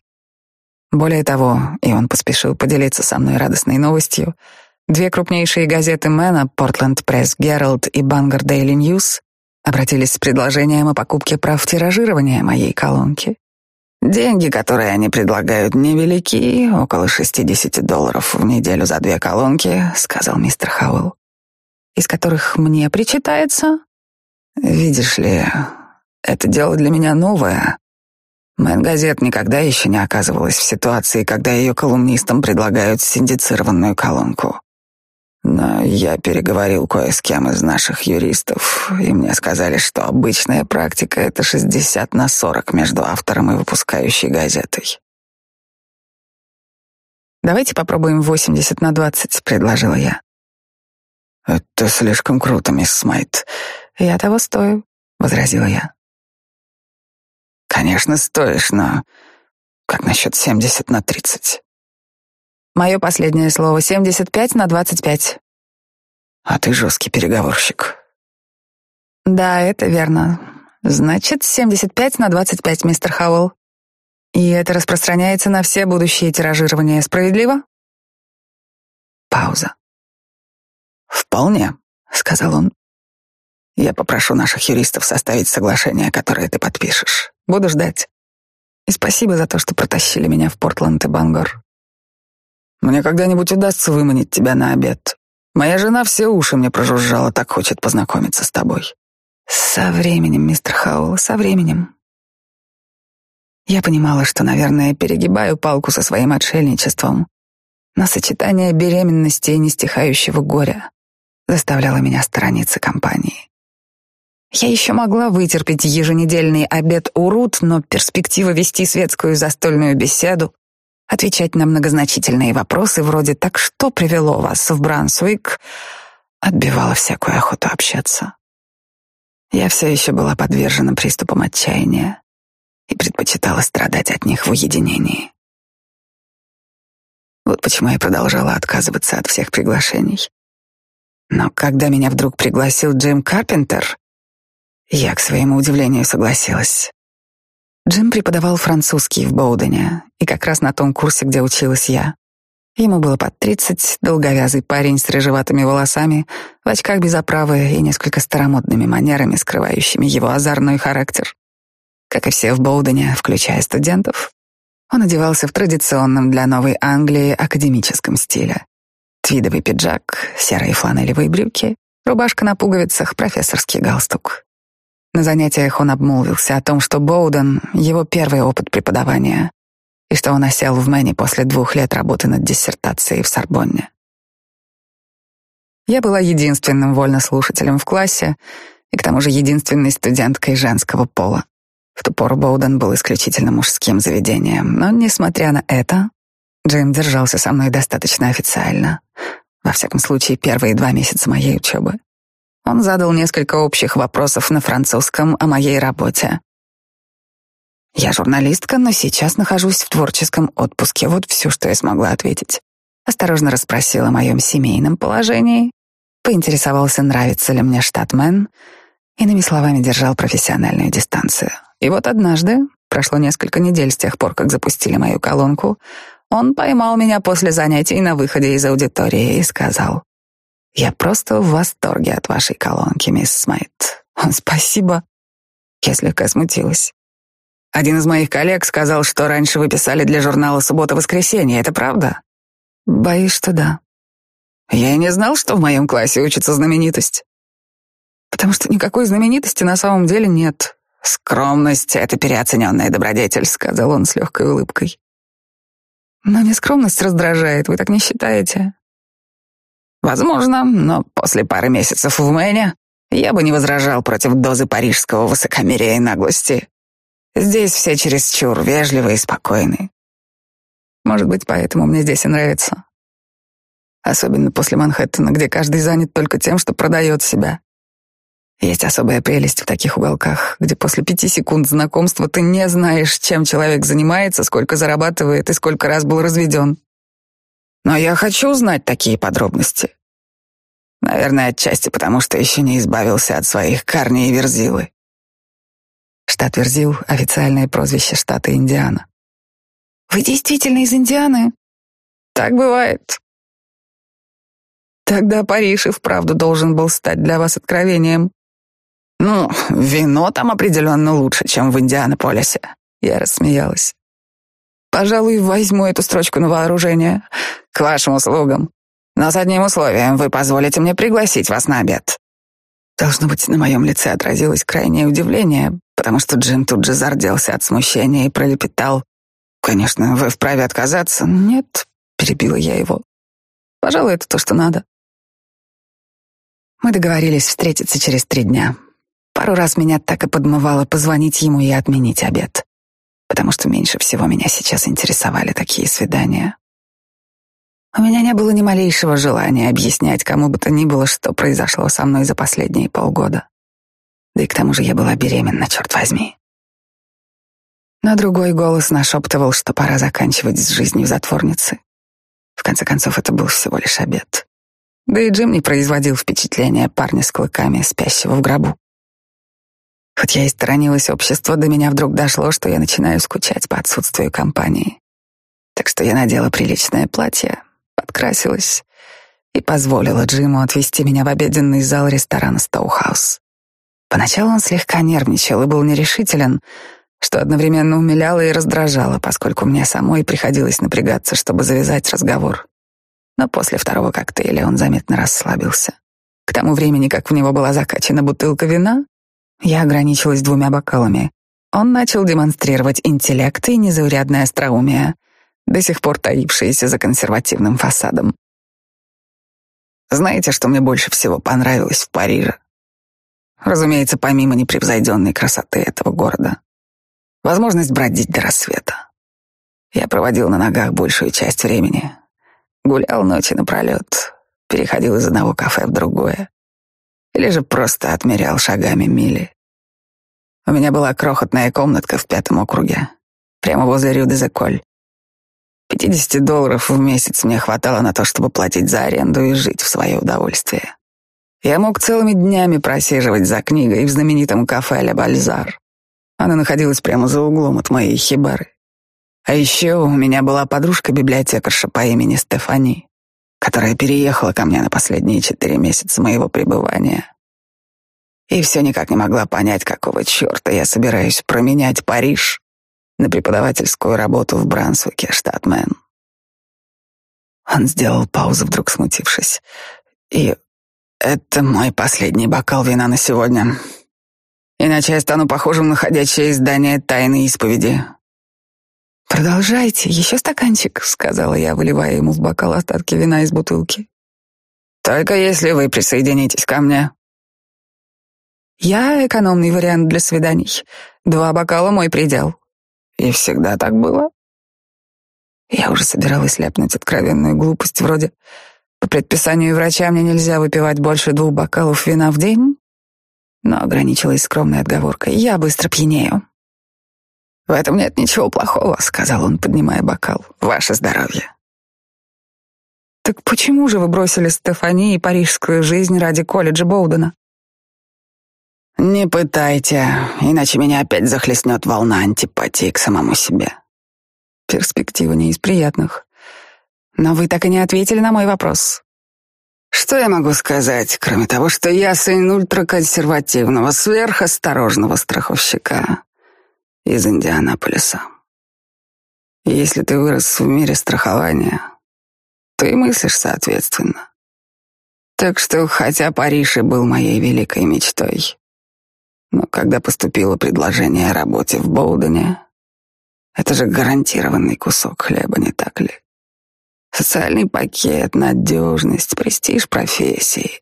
Более того, и он поспешил поделиться со мной радостной новостью, две крупнейшие газеты Мэна, Portland Press Herald и Bangor Daily News, обратились с предложением о покупке прав тиражирования моей колонки. Деньги, которые они предлагают, невелики, около 60 долларов в неделю за две колонки, сказал мистер Хауэлл, из которых мне причитается. Видишь ли, это дело для меня новое. Мэн газет никогда еще не оказывалась в ситуации, когда ее колумнистам предлагают синдицированную колонку. Но я переговорил кое с кем из наших юристов, и мне сказали, что обычная практика — это 60 на 40 между автором и выпускающей газетой. «Давайте попробуем 80 на 20», — предложила я. «Это слишком круто, мисс Смайт». «Я того стою», — возразила я. «Конечно, стоишь, но как насчет 70 на 30?» Мое последнее слово — 75 на 25. А ты жесткий переговорщик. Да, это верно. Значит, 75 на 25, мистер Хауэлл. И это распространяется на все будущие тиражирования. Справедливо? Пауза. «Вполне», — сказал он. «Я попрошу наших юристов составить соглашение, которое ты подпишешь. Буду ждать. И спасибо за то, что протащили меня в Портленд и Бангор. Мне когда-нибудь удастся выманить тебя на обед. Моя жена все уши мне прожужжала, так хочет познакомиться с тобой. Со временем, мистер Хауэлл, со временем. Я понимала, что, наверное, перегибаю палку со своим отшельничеством, но сочетание беременности и нестихающего горя заставляло меня сторониться компании. Я еще могла вытерпеть еженедельный обед у Рут, но перспектива вести светскую застольную беседу отвечать на многозначительные вопросы вроде «Так что привело вас в Брансуик?» отбивала всякую охоту общаться. Я все еще была подвержена приступам отчаяния и предпочитала страдать от них в уединении. Вот почему я продолжала отказываться от всех приглашений. Но когда меня вдруг пригласил Джим Карпентер, я, к своему удивлению, согласилась. Джим преподавал французский в Боудене, и как раз на том курсе, где училась я. Ему было под тридцать, долговязый парень с рыжеватыми волосами, в очках без оправы и несколько старомодными манерами, скрывающими его озорной характер. Как и все в Боудене, включая студентов, он одевался в традиционном для Новой Англии академическом стиле. Твидовый пиджак, серые фланелевые брюки, рубашка на пуговицах, профессорский галстук. На занятиях он обмолвился о том, что Боуден — его первый опыт преподавания, и что он осел в Мэне после двух лет работы над диссертацией в Сорбонне. Я была единственным вольнослушателем в классе и к тому же единственной студенткой женского пола. В ту пору Боуден был исключительно мужским заведением, но, несмотря на это, Джим держался со мной достаточно официально. Во всяком случае, первые два месяца моей учебы. Он задал несколько общих вопросов на французском о моей работе. Я журналистка, но сейчас нахожусь в творческом отпуске. Вот все, что я смогла ответить. Осторожно расспросила о моем семейном положении, поинтересовался, нравится ли мне штат Мэн, иными словами, держал профессиональную дистанцию. И вот однажды, прошло несколько недель с тех пор, как запустили мою колонку, он поймал меня после занятий на выходе из аудитории и сказал, «Я просто в восторге от вашей колонки, мисс Смайт. (laughs) Спасибо». Я слегка смутилась. Один из моих коллег сказал, что раньше вы писали для журнала «Суббота-воскресенье». Это правда? Боюсь, что да. Я и не знал, что в моем классе учится знаменитость. Потому что никакой знаменитости на самом деле нет. Скромность — это переоцененная добродетель, сказал он с легкой улыбкой. Но не скромность раздражает, вы так не считаете? Возможно, но после пары месяцев в Мэне я бы не возражал против дозы парижского высокомерия и наглости. Здесь все чересчур вежливы и спокойны. Может быть, поэтому мне здесь и нравится. Особенно после Манхэттена, где каждый занят только тем, что продает себя. Есть особая прелесть в таких уголках, где после пяти секунд знакомства ты не знаешь, чем человек занимается, сколько зарабатывает и сколько раз был разведен. Но я хочу знать такие подробности. Наверное, отчасти потому, что еще не избавился от своих корней Верзилы. Штат Верзил — официальное прозвище штата Индиана. Вы действительно из Индианы? Так бывает. Тогда Париж и вправду должен был стать для вас откровением. Ну, вино там определенно лучше, чем в Индианаполисе. Я рассмеялась. Пожалуй, возьму эту строчку на вооружение. К вашим услугам. Но с одним условием вы позволите мне пригласить вас на обед. Должно быть, на моем лице отразилось крайнее удивление, потому что Джим тут же зарделся от смущения и пролепетал. Конечно, вы вправе отказаться. Нет, перебила я его. Пожалуй, это то, что надо. Мы договорились встретиться через три дня. Пару раз меня так и подмывало позвонить ему и отменить обед, потому что меньше всего меня сейчас интересовали такие свидания. У меня не было ни малейшего желания объяснять кому бы то ни было, что произошло со мной за последние полгода. Да и к тому же я была беременна, черт возьми. Но другой голос нашептывал, что пора заканчивать с жизнью затворницы. В конце концов, это был всего лишь обед. Да и Джим не производил впечатления парня с клыками, спящего в гробу. Хоть я и сторонилась общества, до меня вдруг дошло, что я начинаю скучать по отсутствию компании. Так что я надела приличное платье, подкрасилась и позволила Джиму отвезти меня в обеденный зал ресторана «Стоухаус». Поначалу он слегка нервничал и был нерешителен, что одновременно умиляло и раздражало, поскольку мне самой приходилось напрягаться, чтобы завязать разговор. Но после второго коктейля он заметно расслабился. К тому времени, как в него была закачана бутылка вина, я ограничилась двумя бокалами. Он начал демонстрировать интеллект и незаурядное остроумие, до сих пор таившиеся за консервативным фасадом. Знаете, что мне больше всего понравилось в Париже? Разумеется, помимо непревзойденной красоты этого города возможность бродить до рассвета. Я проводил на ногах большую часть времени, гулял ночи напролет, переходил из одного кафе в другое, или же просто отмерял шагами мили. У меня была крохотная комнатка в пятом округе, прямо возле Рю-де-Зеколь. 50 долларов в месяц мне хватало на то, чтобы платить за аренду и жить в свое удовольствие. Я мог целыми днями просиживать за книгой в знаменитом кафе «Ле Бальзар», она находилась прямо за углом от моей хибары. А еще у меня была подружка-библиотекарша по имени Стефани, которая переехала ко мне на последние четыре месяца моего пребывания. И все никак не могла понять, какого черта я собираюсь променять Париж на преподавательскую работу в Брансвике, штат Мэн. Он сделал паузу, вдруг смутившись. И это мой последний бокал вина на сегодня. Иначе я стану похожим на ходячее издание тайной исповеди. «Продолжайте, еще стаканчик», — сказала я, выливая ему в бокал остатки вина из бутылки. «Только если вы присоединитесь ко мне». «Я экономный вариант для свиданий. Два бокала — мой предел». «И всегда так было?» Я уже собиралась ляпнуть откровенную глупость вроде По предписанию врача мне нельзя выпивать больше двух бокалов вина в день, но ограничилась скромной отговоркой. Я быстро пьянею. «В этом нет ничего плохого», — сказал он, поднимая бокал. «Ваше здоровье». «Так почему же вы бросили Стефани и парижскую жизнь ради колледжа Боудена?» «Не пытайте, иначе меня опять захлестнет волна антипатии к самому себе». Перспектива не из приятных. Но вы так и не ответили на мой вопрос. Что я могу сказать, кроме того, что я сын ультраконсервативного, сверхосторожного страховщика из Индианаполиса. И если ты вырос в мире страхования, ты мыслишь соответственно. Так что, хотя Париж и был моей великой мечтой, но когда поступило предложение о работе в Боудене, это же гарантированный кусок хлеба, не так ли? Социальный пакет, надежность, престиж профессии.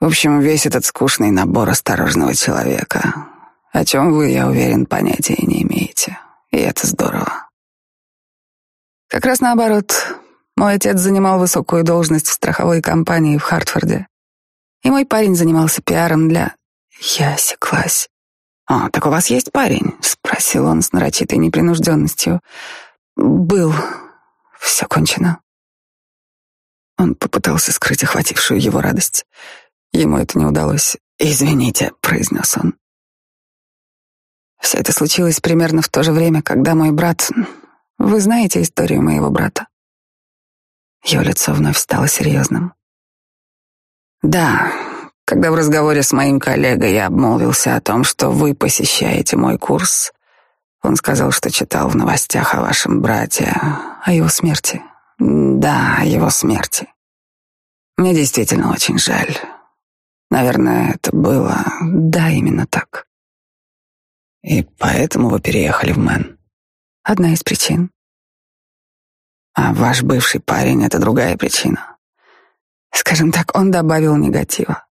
В общем, весь этот скучный набор осторожного человека, о чем вы, я уверен, понятия не имеете. И это здорово. Как раз наоборот. Мой отец занимал высокую должность в страховой компании в Хартфорде. И мой парень занимался пиаром для... Я осеклась. «О, так у вас есть парень?» — спросил он с нарочитой непринужденностью. «Был. Все кончено». Он попытался скрыть охватившую его радость. Ему это не удалось. «Извините», — произнес он. Все это случилось примерно в то же время, когда мой брат... Вы знаете историю моего брата? Его лицо вновь стало серьезным. Да, когда в разговоре с моим коллегой я обмолвился о том, что вы посещаете мой курс, он сказал, что читал в новостях о вашем брате, о его смерти. Да, о его смерти. Мне действительно очень жаль. Наверное, это было... Да, именно так. И поэтому вы переехали в Мэн? Одна из причин. А ваш бывший парень — это другая причина? Скажем так, он добавил негатива.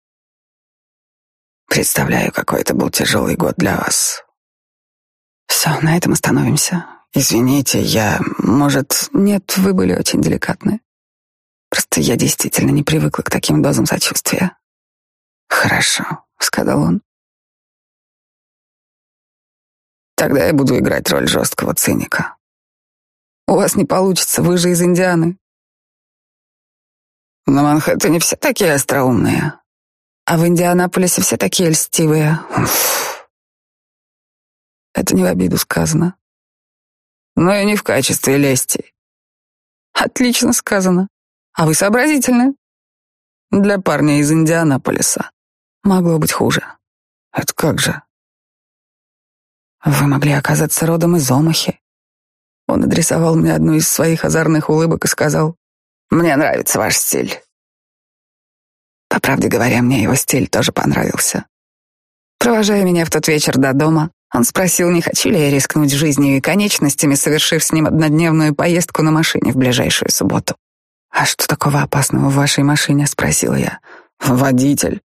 Представляю, какой это был тяжелый год для вас. Все, на этом остановимся. Извините, я, может... Нет, вы были очень деликатны. Просто я действительно не привыкла к таким дозам сочувствия. Хорошо, сказал он. Тогда я буду играть роль жесткого циника. У вас не получится, вы же из Индианы. На Манхэттене все такие остроумные. А в Индианаполисе все такие льстивые. Уф. Это не в обиду сказано. Но и не в качестве лести. Отлично сказано. А вы сообразительны. Для парня из Индианаполиса. Могло быть хуже. Это как же? Вы могли оказаться родом из Омахи. Он адресовал мне одну из своих озорных улыбок и сказал, «Мне нравится ваш стиль». По правде говоря, мне его стиль тоже понравился. Провожая меня в тот вечер до дома, он спросил, не хочу ли я рискнуть жизнью и конечностями, совершив с ним однодневную поездку на машине в ближайшую субботу. «А что такого опасного в вашей машине?» — спросила я. «Водитель.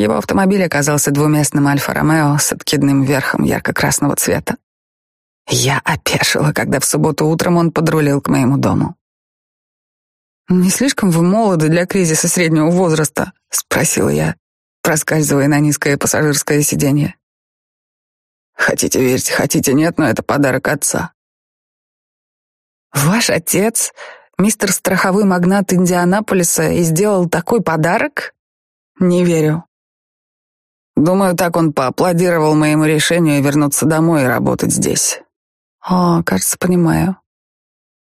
Его автомобиль оказался двуместным Альфа-Ромео с откидным верхом ярко-красного цвета. Я опешила, когда в субботу утром он подрулил к моему дому. «Не слишком вы молоды для кризиса среднего возраста?» — спросила я, проскальзывая на низкое пассажирское сиденье. «Хотите верьте, хотите нет, но это подарок отца». «Ваш отец, мистер страховой магнат Индианаполиса, и сделал такой подарок?» «Не верю». Думаю, так он поаплодировал моему решению вернуться домой и работать здесь. О, кажется, понимаю.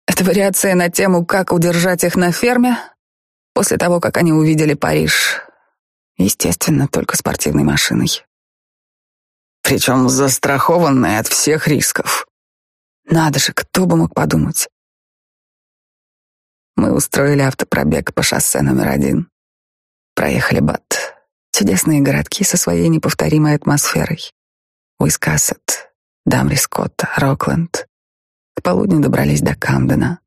Это вариация на тему, как удержать их на ферме после того, как они увидели Париж. Естественно, только спортивной машиной. Причем застрахованной от всех рисков. Надо же, кто бы мог подумать. Мы устроили автопробег по шоссе номер один. Проехали Бат, Чудесные городки со своей неповторимой атмосферой. Уискассет, Дамрискотта, Рокленд. К полудню добрались до Камдена.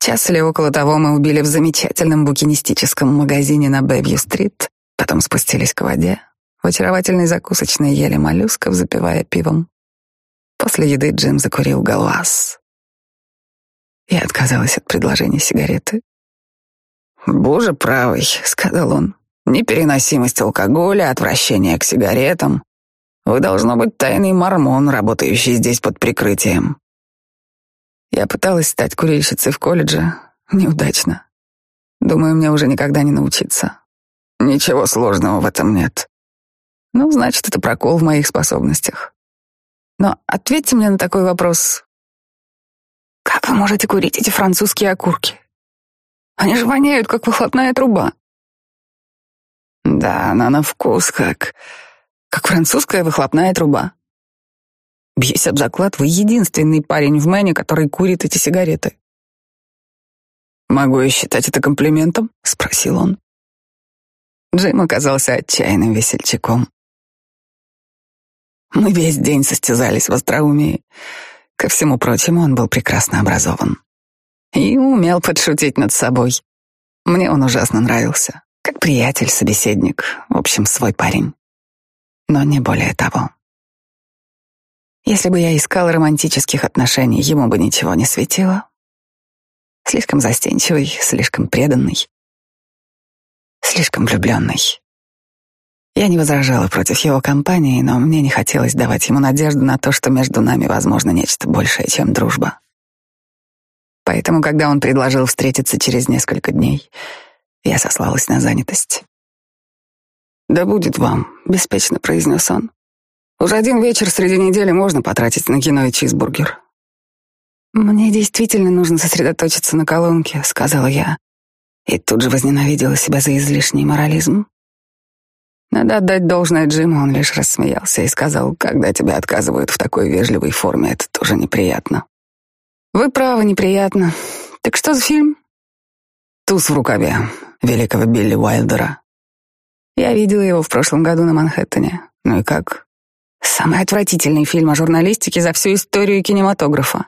Час или около того мы убили в замечательном букинистическом магазине на Бэвью-стрит, потом спустились к воде, в очаровательной закусочной ели моллюсков, запивая пивом. После еды Джим закурил галвас. Я отказалась от предложения сигареты, «Боже правый», — сказал он, — «непереносимость алкоголя, отвращение к сигаретам. Вы, должно быть, тайный мормон, работающий здесь под прикрытием». Я пыталась стать курильщицей в колледже. Неудачно. Думаю, мне уже никогда не научиться. Ничего сложного в этом нет. Ну, значит, это прокол в моих способностях. Но ответьте мне на такой вопрос. Как вы можете курить эти французские окурки? Они же воняют, как выхлопная труба. Да, она на вкус как... как французская выхлопная труба. Бьюсь об заклад, вы единственный парень в Мэне, который курит эти сигареты. «Могу я считать это комплиментом?» — спросил он. Джим оказался отчаянным весельчаком. Мы весь день состязались в остроумии. Ко всему прочему, он был прекрасно образован. И умел подшутить над собой. Мне он ужасно нравился. Приятель, собеседник, в общем, свой парень. Но не более того. Если бы я искал романтических отношений, ему бы ничего не светило. Слишком застенчивый, слишком преданный, слишком влюбленный. Я не возражала против его компании, но мне не хотелось давать ему надежду на то, что между нами возможно нечто большее, чем дружба. Поэтому, когда он предложил встретиться через несколько дней, я сослалась на занятость. «Да будет вам», — беспечно произнес он. «Уже один вечер среди недели можно потратить на кино и чизбургер». «Мне действительно нужно сосредоточиться на колонке», — сказала я. И тут же возненавидела себя за излишний морализм. Надо отдать должное Джиму, он лишь рассмеялся и сказал, когда тебя отказывают в такой вежливой форме, это тоже неприятно. Вы правы, неприятно. Так что за фильм? Туз в рукаве великого Билли Уайлдера. Я видела его в прошлом году на Манхэттене. Ну и как? Самый отвратительный фильм о журналистике за всю историю кинематографа.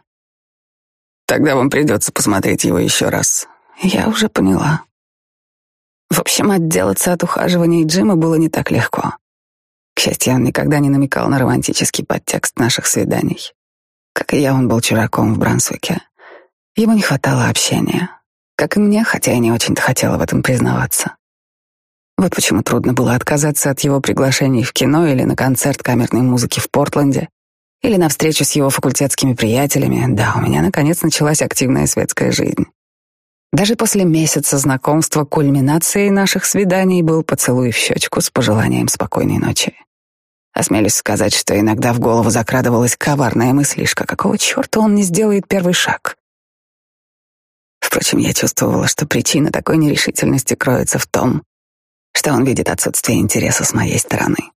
Тогда вам придется посмотреть его еще раз. Я уже поняла. В общем, отделаться от ухаживания Джима было не так легко. К счастью, он никогда не намекал на романтический подтекст наших свиданий. Как и я, он был чураком в Брансвике. Ему не хватало общения. Как и мне, хотя я не очень-то хотела в этом признаваться. Вот почему трудно было отказаться от его приглашений в кино или на концерт камерной музыки в Портленде, или на встречу с его факультетскими приятелями. Да, у меня наконец началась активная светская жизнь. Даже после месяца знакомства кульминацией наших свиданий был поцелуй в щечку с пожеланием спокойной ночи. Осмелюсь сказать, что иногда в голову закрадывалась коварная мыслишка, какого черта он не сделает первый шаг. Впрочем, я чувствовала, что причина такой нерешительности кроется в том, что он видит отсутствие интереса с моей стороны.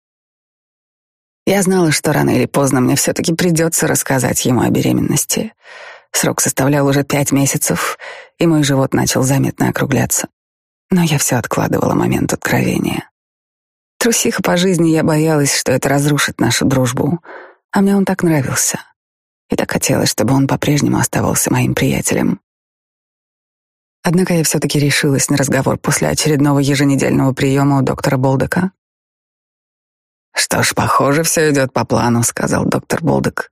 Я знала, что рано или поздно мне все-таки придется рассказать ему о беременности — Срок составлял уже пять месяцев, и мой живот начал заметно округляться. Но я все откладывала момент откровения. Трусиха по жизни я боялась, что это разрушит нашу дружбу, а мне он так нравился. И так хотелось, чтобы он по-прежнему оставался моим приятелем. Однако я все-таки решилась на разговор после очередного еженедельного приема у доктора Болдека. «Что ж, похоже, все идет по плану», — сказал доктор Болдек.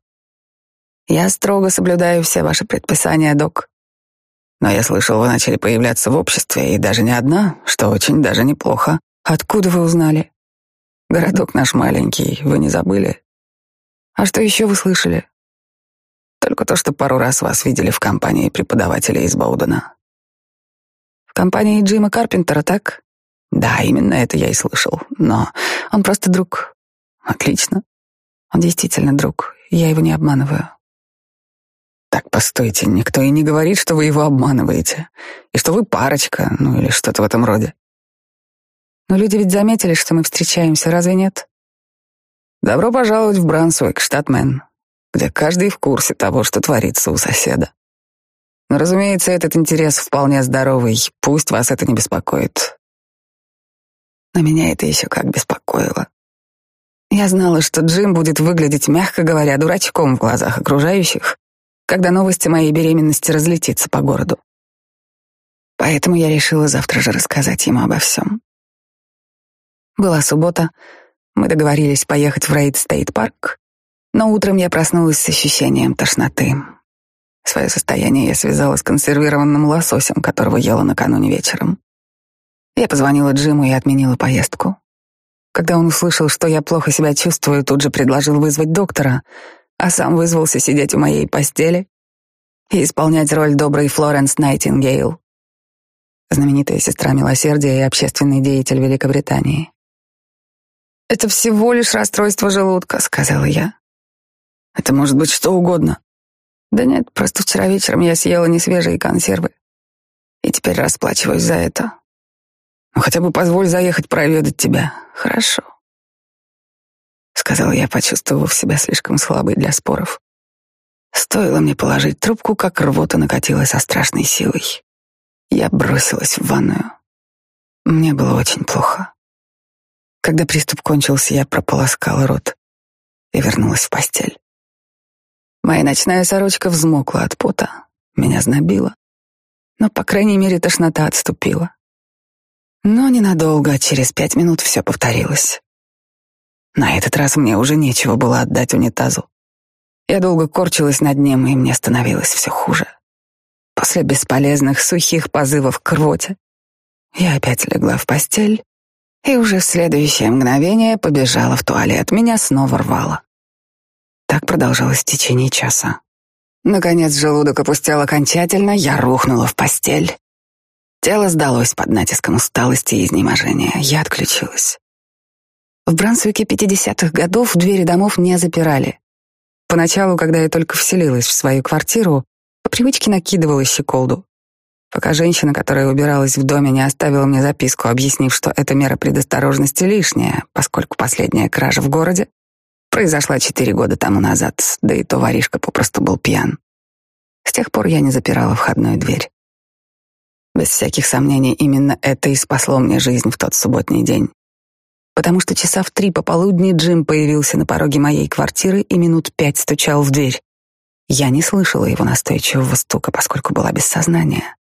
Я строго соблюдаю все ваши предписания, док. Но я слышал, вы начали появляться в обществе, и даже не одна, что очень даже неплохо. Откуда вы узнали? Городок наш маленький, вы не забыли? А что еще вы слышали? Только то, что пару раз вас видели в компании преподавателей из Боудена. В компании Джима Карпентера, так? Да, именно это я и слышал. Но он просто друг. Отлично. Он действительно друг. Я его не обманываю. Так, постойте, никто и не говорит, что вы его обманываете, и что вы парочка, ну или что-то в этом роде. Но люди ведь заметили, что мы встречаемся, разве нет? Добро пожаловать в Брансуик, штат Мэн, где каждый в курсе того, что творится у соседа. Разумеется, этот интерес вполне здоровый, пусть вас это не беспокоит. Но меня это еще как беспокоило. Я знала, что Джим будет выглядеть, мягко говоря, дурачком в глазах окружающих, когда новости моей беременности разлетится по городу. Поэтому я решила завтра же рассказать ему обо всем. Была суббота, мы договорились поехать в Reid State Park, но утром я проснулась с ощущением тошноты. Свое состояние я связала с консервированным лососем, которого ела накануне вечером. Я позвонила Джиму и отменила поездку. Когда он услышал, что я плохо себя чувствую, тут же предложил вызвать доктора, а сам вызвался сидеть у моей постели и исполнять роль доброй Флоренс Найтингейл, знаменитая сестра милосердия и общественный деятель Великобритании. «Это всего лишь расстройство желудка», — сказала я. «Это может быть что угодно». «Да нет, просто вчера вечером я съела несвежие консервы. И теперь расплачиваюсь за это. Ну, хотя бы позволь заехать проведать тебя. Хорошо», — сказала я, почувствовав себя слишком слабой для споров. Стоило мне положить трубку, как рвота накатилась со страшной силой. Я бросилась в ванную. Мне было очень плохо. Когда приступ кончился, я прополоскала рот и вернулась в постель. Моя ночная сорочка взмокла от пота, меня знобило, но, по крайней мере, тошнота отступила. Но ненадолго, через пять минут все повторилось. На этот раз мне уже нечего было отдать унитазу. Я долго корчилась над ним, и мне становилось все хуже. После бесполезных сухих позывов к рвоте я опять легла в постель и уже в следующее мгновение побежала в туалет. Меня снова рвало. Так продолжалось в течение часа. Наконец желудок опустел окончательно, я рухнула в постель. Тело сдалось под натиском усталости и изнеможения. Я отключилась. В Брансвике 50-х годов двери домов не запирали. Поначалу, когда я только вселилась в свою квартиру, по привычке накидывала щеколду пока женщина, которая убиралась в доме, не оставила мне записку, объяснив, что эта мера предосторожности лишняя, поскольку последняя кража в городе произошла четыре года тому назад, да и то воришка попросту был пьян. С тех пор я не запирала входную дверь. Без всяких сомнений, именно это и спасло мне жизнь в тот субботний день. Потому что часа в три пополудни Джим появился на пороге моей квартиры и минут пять стучал в дверь. Я не слышала его настойчивого стука, поскольку была без сознания.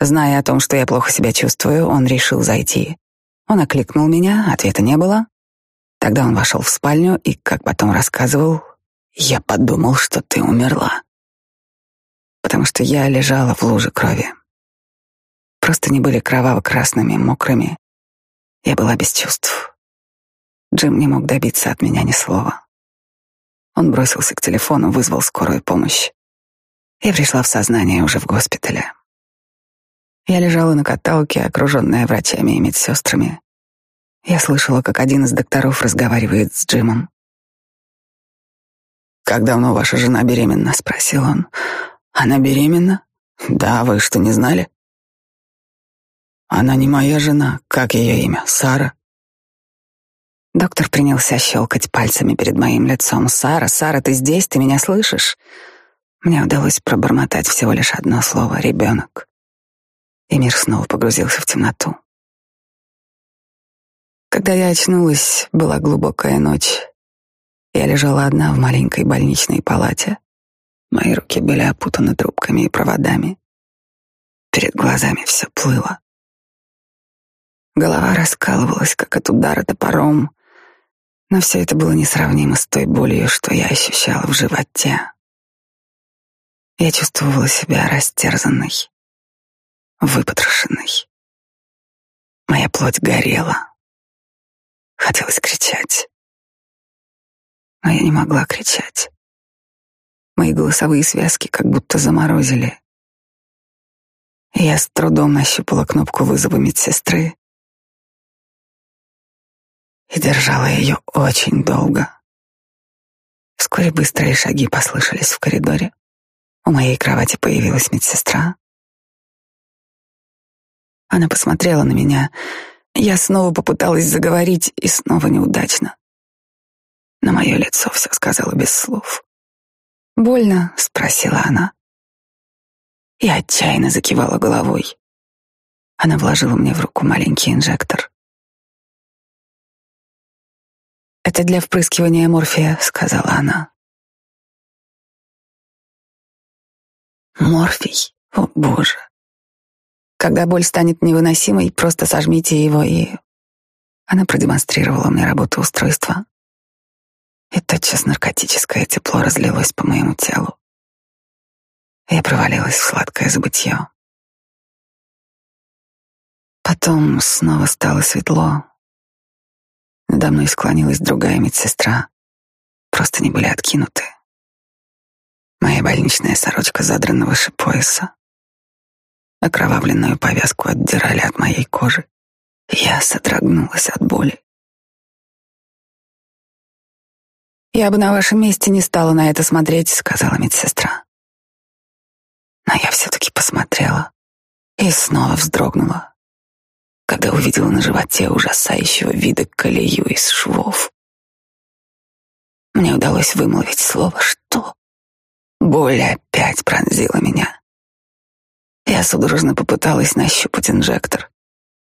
Зная о том, что я плохо себя чувствую, он решил зайти. Он окликнул меня, ответа не было. Тогда он вошел в спальню и, как потом рассказывал, я подумал, что ты умерла. Потому что я лежала в луже крови. Просто не были кроваво-красными, мокрыми. Я была без чувств. Джим не мог добиться от меня ни слова. Он бросился к телефону, вызвал скорую помощь. Я пришла в сознание уже в госпитале. Я лежала на каталке, окруженная врачами и медсестрами. Я слышала, как один из докторов разговаривает с Джимом. «Как давно ваша жена беременна?» — спросил он. «Она беременна? Да, вы что, не знали?» «Она не моя жена. Как ее имя? Сара?» Доктор принялся щелкать пальцами перед моим лицом. «Сара, Сара, ты здесь? Ты меня слышишь?» Мне удалось пробормотать всего лишь одно слово — «ребенок» и мир снова погрузился в темноту. Когда я очнулась, была глубокая ночь. Я лежала одна в маленькой больничной палате. Мои руки были опутаны трубками и проводами. Перед глазами все плыло. Голова раскалывалась, как от удара топором, но все это было несравнимо с той болью, что я ощущала в животе. Я чувствовала себя растерзанной, выпотрошенной. Моя плоть горела. Хотелось кричать. Но я не могла кричать. Мои голосовые связки как будто заморозили. Я с трудом нащупала кнопку вызова медсестры и держала ее очень долго. Вскоре быстрые шаги послышались в коридоре. У моей кровати появилась медсестра. Она посмотрела на меня. Я снова попыталась заговорить, и снова неудачно. На мое лицо все сказала без слов. «Больно?» — спросила она. Я отчаянно закивала головой. Она вложила мне в руку маленький инжектор. «Это для впрыскивания морфия», — сказала она. Морфий? О, боже! Когда боль станет невыносимой, просто сожмите его и... Она продемонстрировала мне работу устройства. И тотчас наркотическое тепло разлилось по моему телу. Я провалилась в сладкое забытье. Потом снова стало светло. Надо мной склонилась другая медсестра. Просто не были откинуты. Моя больничная сорочка задрана выше пояса. Окровавленную повязку отдирали от моей кожи. Я содрогнулась от боли. «Я бы на вашем месте не стала на это смотреть», — сказала медсестра. Но я все-таки посмотрела и снова вздрогнула, когда увидела на животе ужасающего вида колею из швов. Мне удалось вымолвить слово «что?». Боль опять пронзила меня. Я судорожно попыталась нащупать инжектор.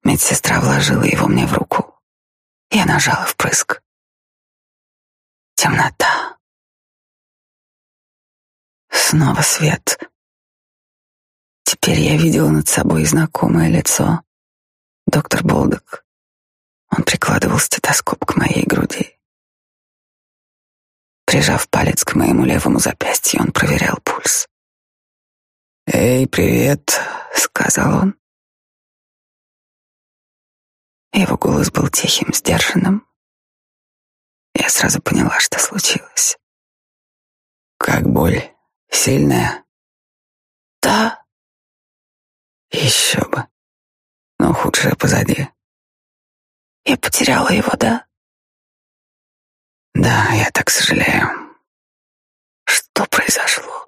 Медсестра вложила его мне в руку. Я нажала впрыск. Темнота. Снова свет. Теперь я видела над собой знакомое лицо. Доктор Болдок. Он прикладывал стетоскоп к моей груди. Прижав палец к моему левому запястью, он проверял пульс. «Эй, привет», — сказал он. Его голос был тихим, сдержанным. Я сразу поняла, что случилось. «Как боль? Сильная?» «Да». «Еще бы. Но худшее позади». «Я потеряла его, да?» «Да, я так сожалею». «Что произошло?»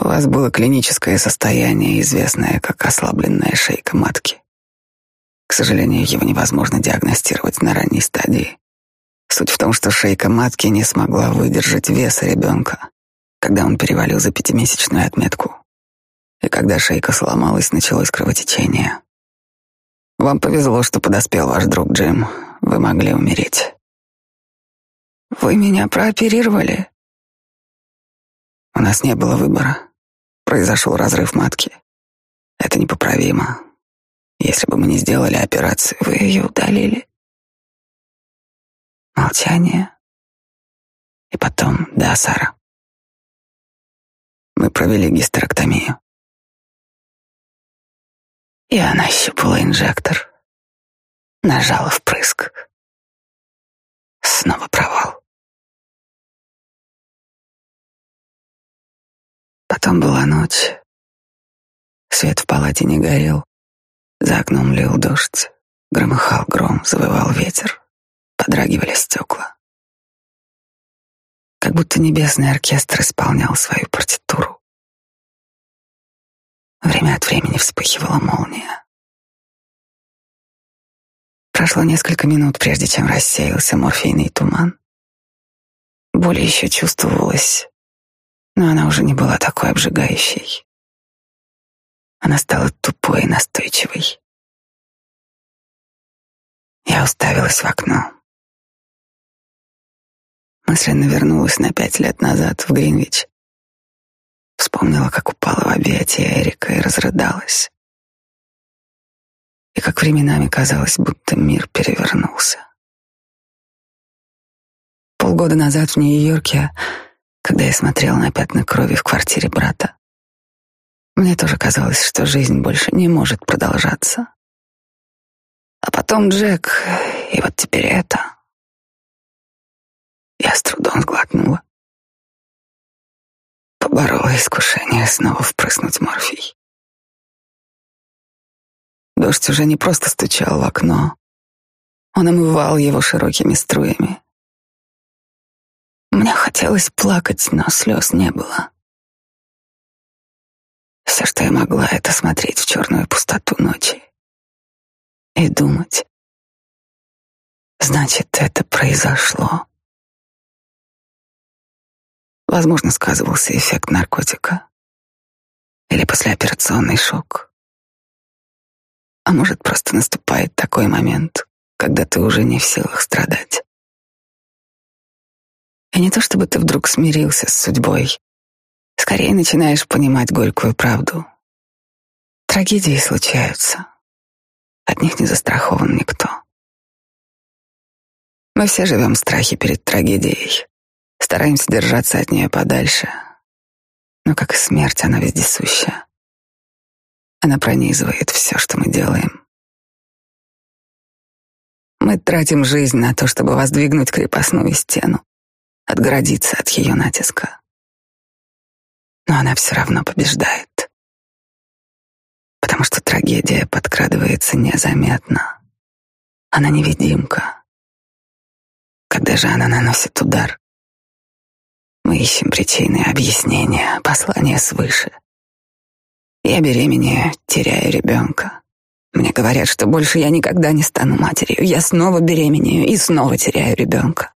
У вас было клиническое состояние, известное как ослабленная шейка матки. К сожалению, его невозможно диагностировать на ранней стадии. Суть в том, что шейка матки не смогла выдержать веса ребенка, когда он перевалил за пятимесячную отметку. И когда шейка сломалась, началось кровотечение. Вам повезло, что подоспел ваш друг Джим. Вы могли умереть. Вы меня прооперировали? У нас не было выбора. Произошел разрыв матки. Это непоправимо. Если бы мы не сделали операцию, вы ее удалили. Молчание. И потом, да, Сара. Мы провели гистерэктомию. И она щупала инжектор, нажала впрыск. Снова провал. Потом была ночь. Свет в палате не горел. За окном лил дождь. Громыхал гром, завывал ветер. Подрагивали стекла. Как будто небесный оркестр исполнял свою партитуру. Время от времени вспыхивала молния. Прошло несколько минут, прежде чем рассеялся морфийный туман. Боль еще чувствовалась, но она уже не была такой обжигающей. Она стала тупой и настойчивой. Я уставилась в окно. Мысленно вернулась на пять лет назад в Гринвич. Вспомнила, как упала в объятия Эрика и разрыдалась. И как временами казалось, будто мир перевернулся. Полгода назад в Нью-Йорке когда я смотрел на пятна крови в квартире брата. Мне тоже казалось, что жизнь больше не может продолжаться. А потом Джек, и вот теперь это. Я с трудом сглотнула. Поборола искушение снова впрыснуть морфий. Дождь уже не просто стучал в окно. Он омывал его широкими струями. Мне хотелось плакать, но слез не было. Все, что я могла, это смотреть в черную пустоту ночи и думать. Значит, это произошло. Возможно, сказывался эффект наркотика или послеоперационный шок. А может, просто наступает такой момент, когда ты уже не в силах страдать. И не то чтобы ты вдруг смирился с судьбой, скорее начинаешь понимать горькую правду. Трагедии случаются. От них не застрахован никто. Мы все живем в страхе перед трагедией, стараемся держаться от нее подальше. Но как и смерть, она вездесуща. Она пронизывает все, что мы делаем. Мы тратим жизнь на то, чтобы воздвигнуть крепостную стену, отгородиться от ее натиска. Но она все равно побеждает. Потому что трагедия подкрадывается незаметно. Она невидимка. Когда же она наносит удар, мы ищем причины, объяснения, послания свыше. Я беременею, теряю ребенка. Мне говорят, что больше я никогда не стану матерью. Я снова беременею и снова теряю ребенка.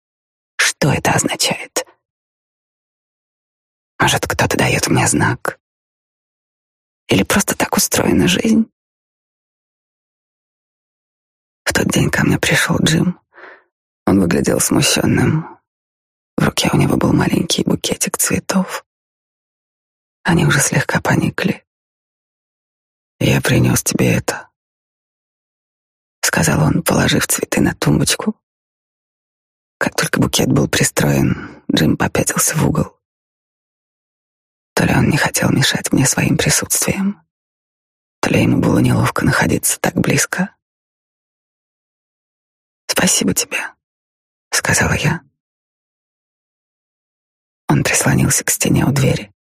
Что это означает? Может, кто-то дает мне знак? Или просто так устроена жизнь? В тот день ко мне пришел Джим. Он выглядел смущенным. В руке у него был маленький букетик цветов. Они уже слегка поникли. «Я принес тебе это», — сказал он, положив цветы на тумбочку. Как только букет был пристроен, Джим попятился в угол. То ли он не хотел мешать мне своим присутствием, то ли ему было неловко находиться так близко. «Спасибо тебе», — сказала я. Он прислонился к стене у двери.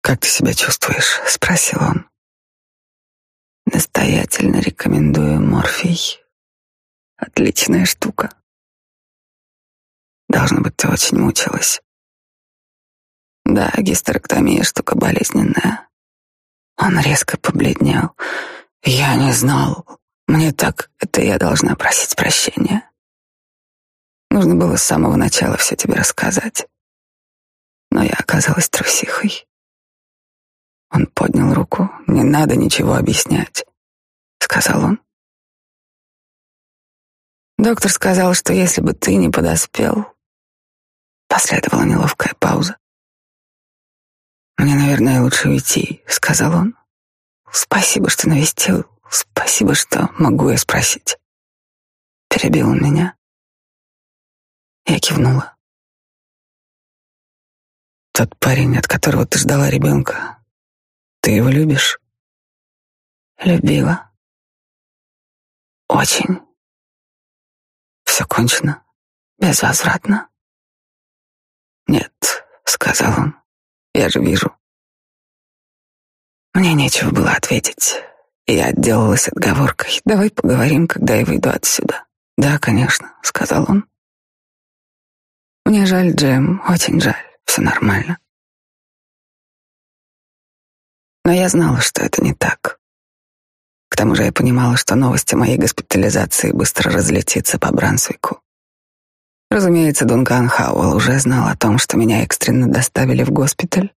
«Как ты себя чувствуешь?» — спросил он. «Настоятельно рекомендую морфий. Отличная штука. Должно быть, ты очень мучилась. Да, гистерэктомия штука болезненная. Он резко побледнел. Я не знал. Мне так, это я должна просить прощения. Нужно было с самого начала все тебе рассказать. Но я оказалась трусихой. Он поднял руку. «Не надо ничего объяснять», — сказал он. Доктор сказал, что если бы ты не подоспел... Последовала неловкая пауза. «Мне, наверное, лучше уйти», — сказал он. «Спасибо, что навестил. Спасибо, что могу я спросить». Перебил он меня. Я кивнула. «Тот парень, от которого ты ждала ребенка, ты его любишь?» «Любила. Очень. Все кончено. Безвозвратно». «Нет», — сказал он. Я же вижу. Мне нечего было ответить. Я отделалась отговоркой. Давай поговорим, когда я выйду отсюда. Да, конечно, сказал он. Мне жаль, Джем, очень жаль. Все нормально. Но я знала, что это не так. К тому же я понимала, что новость о моей госпитализации быстро разлетится по Брансвику. Разумеется, Дункан Хауэлл уже знал о том, что меня экстренно доставили в госпиталь,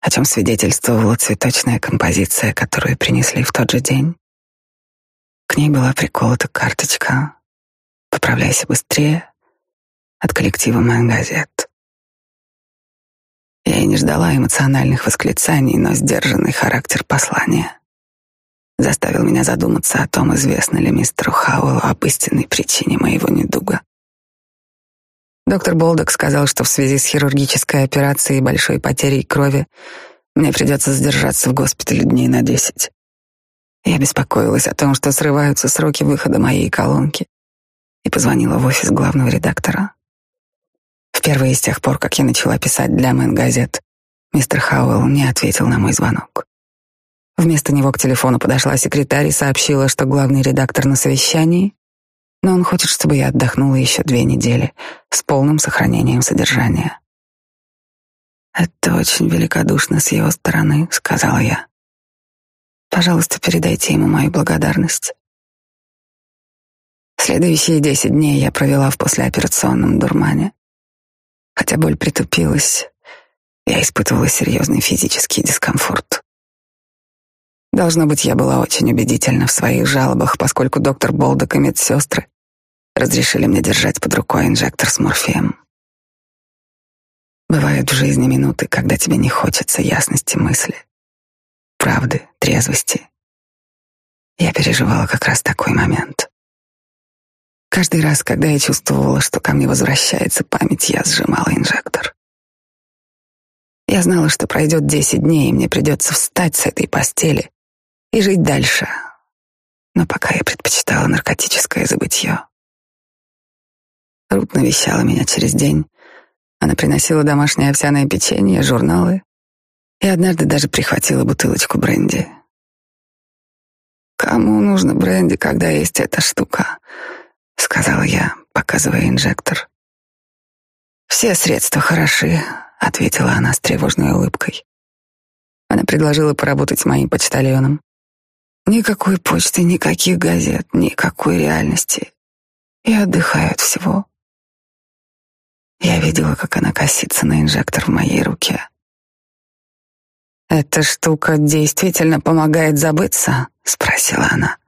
о чем свидетельствовала цветочная композиция, которую принесли в тот же день. К ней была приколота карточка «Поправляйся быстрее» от коллектива «Моя Я и не ждала эмоциональных восклицаний, но сдержанный характер послания заставил меня задуматься о том, известно ли мистеру Хауэллу об истинной причине моего недуга. Доктор Болдок сказал, что в связи с хирургической операцией и большой потерей крови мне придется задержаться в госпитале дней на десять. Я беспокоилась о том, что срываются сроки выхода моей колонки, и позвонила в офис главного редактора. Впервые с тех пор, как я начала писать для Мэн газет, мистер Хауэлл не ответил на мой звонок. Вместо него к телефону подошла секретарь и сообщила, что главный редактор на совещании, но он хочет, чтобы я отдохнула еще две недели с полным сохранением содержания. «Это очень великодушно с его стороны», — сказала я. «Пожалуйста, передайте ему мою благодарность». Следующие десять дней я провела в послеоперационном дурмане. Хотя боль притупилась, я испытывала серьезный физический дискомфорт. Должно быть, я была очень убедительна в своих жалобах, поскольку доктор Болдок и медсестры разрешили мне держать под рукой инжектор с морфием. Бывают в жизни минуты, когда тебе не хочется ясности мысли, правды, трезвости. Я переживала как раз такой момент. Каждый раз, когда я чувствовала, что ко мне возвращается память, я сжимала инжектор. Я знала, что пройдет десять дней, и мне придется встать с этой постели и жить дальше. Но пока я предпочитала наркотическое забытье. Рут навещала меня через день. Она приносила домашнее овсяное печенье, журналы и однажды даже прихватила бутылочку бренди. «Кому нужно бренди, когда есть эта штука?» — сказала я, показывая инжектор. «Все средства хороши», — ответила она с тревожной улыбкой. Она предложила поработать моим почтальоном. Никакой почты, никаких газет, никакой реальности. И отдыхаю от всего. Я видела, как она косится на инжектор в моей руке. «Эта штука действительно помогает забыться?» — спросила она.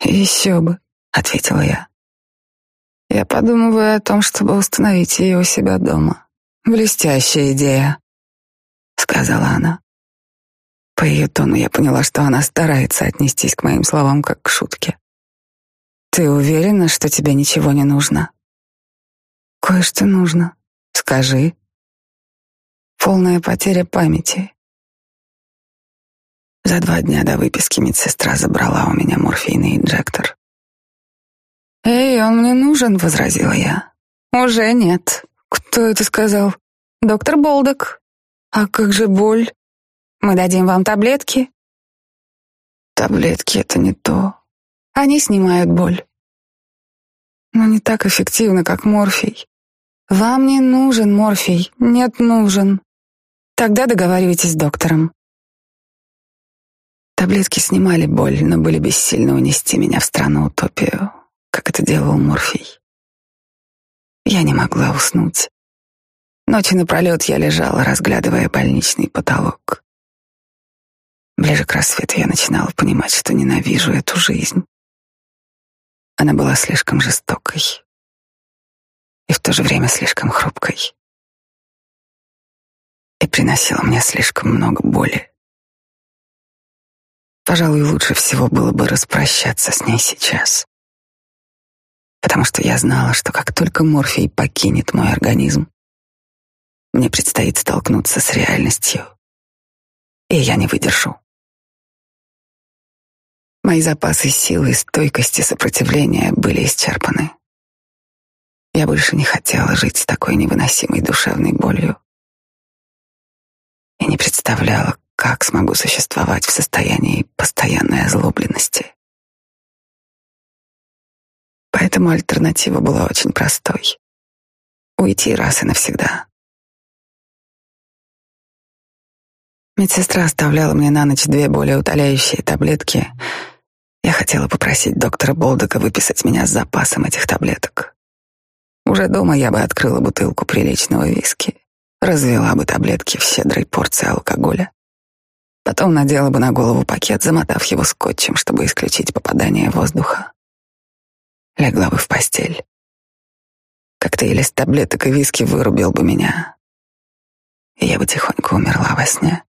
«Еще бы», — ответила я. «Я подумываю о том, чтобы установить ее у себя дома. Блестящая идея», — сказала она. По ее тону я поняла, что она старается отнестись к моим словам как к шутке. «Ты уверена, что тебе ничего не нужно?» «Кое-что нужно. Скажи». «Полная потеря памяти. За два дня до выписки медсестра забрала у меня морфийный инжектор. «Эй, он мне нужен», — возразила я. «Уже нет». «Кто это сказал?» «Доктор Болдок». «А как же боль? Мы дадим вам таблетки?» «Таблетки — это не то. Они снимают боль. Но не так эффективно, как морфий. Вам не нужен морфий. Нет, нужен. Тогда договаривайтесь с доктором. Таблетки снимали боль, но были бессильны унести меня в страну-утопию, как это делал Морфий. Я не могла уснуть. Ночи напролет я лежала, разглядывая больничный потолок. Ближе к рассвету я начинала понимать, что ненавижу эту жизнь. Она была слишком жестокой и в то же время слишком хрупкой и приносила мне слишком много боли. Пожалуй, лучше всего было бы распрощаться с ней сейчас. Потому что я знала, что как только морфий покинет мой организм, мне предстоит столкнуться с реальностью, и я не выдержу. Мои запасы силы стойкости сопротивления были исчерпаны. Я больше не хотела жить с такой невыносимой душевной болью. И не представляла, как смогу существовать в состоянии постоянной озлобленности? Поэтому альтернатива была очень простой. Уйти раз и навсегда. Медсестра оставляла мне на ночь две более утоляющие таблетки. Я хотела попросить доктора Болдека выписать меня с запасом этих таблеток. Уже дома я бы открыла бутылку приличного виски, развела бы таблетки в щедрой порции алкоголя Потом надела бы на голову пакет, замотав его скотчем, чтобы исключить попадание воздуха. Легла бы в постель. Коктейль из таблеток и виски вырубил бы меня. И я бы тихонько умерла во сне.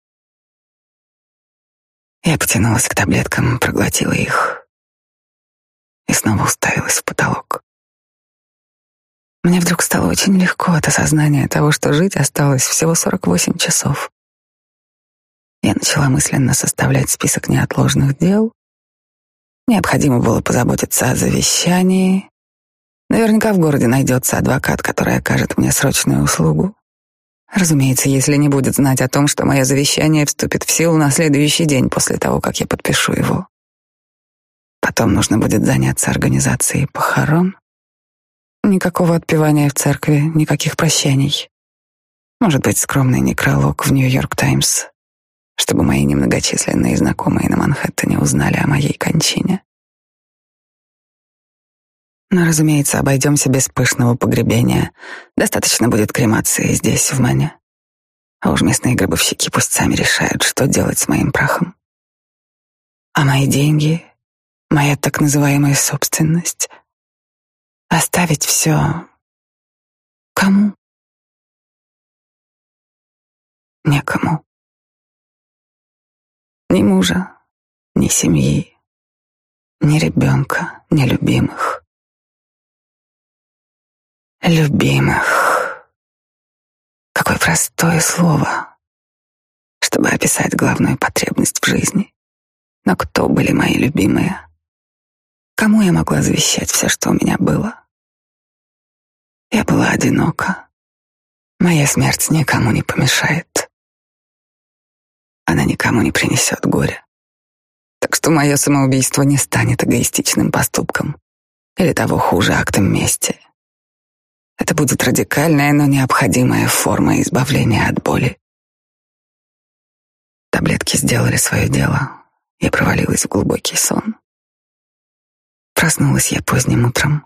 Я потянулась к таблеткам, проглотила их и снова уставилась в потолок. Мне вдруг стало очень легко от осознания того, что жить осталось всего 48 часов. Я начала мысленно составлять список неотложных дел. Необходимо было позаботиться о завещании. Наверняка в городе найдется адвокат, который окажет мне срочную услугу. Разумеется, если не будет знать о том, что мое завещание вступит в силу на следующий день после того, как я подпишу его. Потом нужно будет заняться организацией похорон. Никакого отпевания в церкви, никаких прощаний. Может быть, скромный некролог в Нью-Йорк Таймс чтобы мои немногочисленные знакомые на Манхэттене узнали о моей кончине. Но, разумеется, обойдемся без пышного погребения. Достаточно будет кремации здесь, в Мане. А уж местные гробовщики пусть сами решают, что делать с моим прахом. А мои деньги, моя так называемая собственность, оставить все кому? Некому. Ни мужа, ни семьи, ни ребенка, ни любимых. Любимых. Какое простое слово, чтобы описать главную потребность в жизни. Но кто были мои любимые? Кому я могла завещать все, что у меня было? Я была одинока. Моя смерть никому не помешает. Она никому не принесет горя. Так что мое самоубийство не станет эгоистичным поступком или того хуже актом мести. Это будет радикальная, но необходимая форма избавления от боли. Таблетки сделали свое дело. Я провалилась в глубокий сон. Проснулась я поздним утром.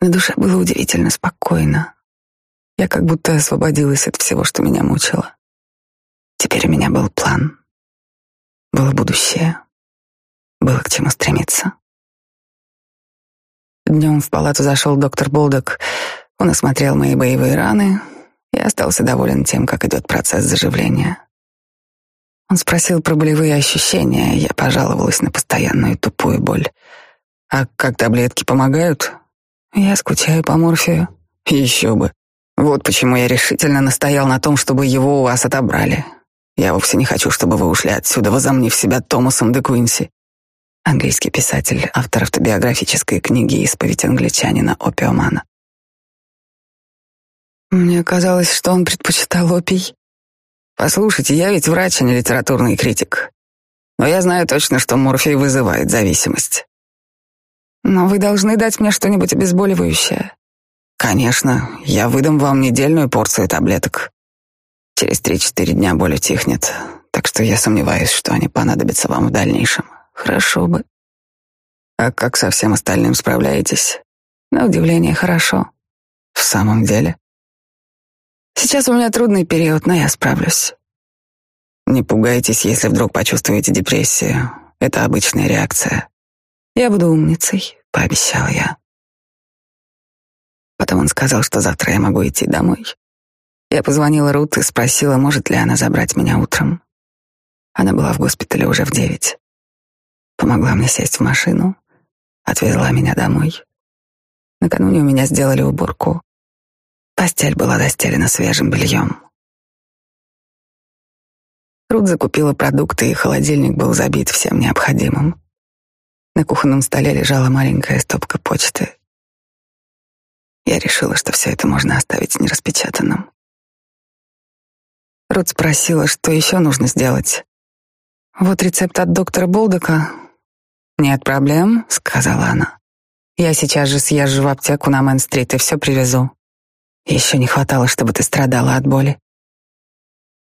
На душе было удивительно спокойно. Я как будто освободилась от всего, что меня мучило. Теперь у меня был план. Было будущее. Было к чему стремиться. Днем в палату зашел доктор Болдок. Он осмотрел мои боевые раны и остался доволен тем, как идет процесс заживления. Он спросил про болевые ощущения, я пожаловалась на постоянную тупую боль. «А как таблетки помогают?» «Я скучаю по морфию». «Еще бы. Вот почему я решительно настоял на том, чтобы его у вас отобрали. Я вовсе не хочу, чтобы вы ушли отсюда, возомнив себя Томасом де Куинси. Английский писатель, автор автобиографической книги «Исповедь англичанина опиомана». Мне казалось, что он предпочитал опий. Послушайте, я ведь врач, а не литературный критик. Но я знаю точно, что морфий вызывает зависимость. Но вы должны дать мне что-нибудь обезболивающее. Конечно, я выдам вам недельную порцию таблеток. Через три-четыре дня боль утихнет, так что я сомневаюсь, что они понадобятся вам в дальнейшем. Хорошо бы. А как со всем остальным справляетесь? На удивление, хорошо. В самом деле? Сейчас у меня трудный период, но я справлюсь. Не пугайтесь, если вдруг почувствуете депрессию. Это обычная реакция. Я буду умницей, пообещала я. Потом он сказал, что завтра я могу идти домой. Я позвонила Рут и спросила, может ли она забрать меня утром. Она была в госпитале уже в девять. Помогла мне сесть в машину, отвезла меня домой. Накануне у меня сделали уборку. Постель была застелена свежим бельем. Рут закупила продукты, и холодильник был забит всем необходимым. На кухонном столе лежала маленькая стопка почты. Я решила, что все это можно оставить нераспечатанным. Рут спросила, что еще нужно сделать. Вот рецепт от доктора Болдока. Нет проблем, сказала она. Я сейчас же съезжу в аптеку на Мэн-стрит и все привезу. Еще не хватало, чтобы ты страдала от боли.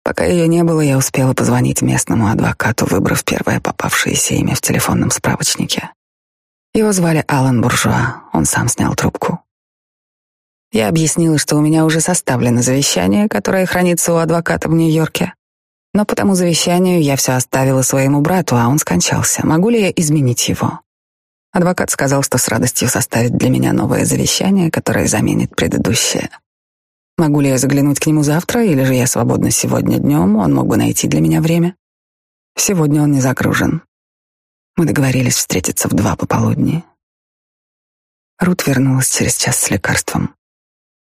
Пока ее не было, я успела позвонить местному адвокату, выбрав первое попавшееся имя в телефонном справочнике. Его звали Алан Буржуа, он сам снял трубку. Я объяснила, что у меня уже составлено завещание, которое хранится у адвоката в Нью-Йорке. Но по тому завещанию я все оставила своему брату, а он скончался. Могу ли я изменить его? Адвокат сказал, что с радостью составит для меня новое завещание, которое заменит предыдущее. Могу ли я заглянуть к нему завтра, или же я свободна сегодня днем, он мог бы найти для меня время? Сегодня он не загружен. Мы договорились встретиться в два пополудни. Рут вернулась через час с лекарством.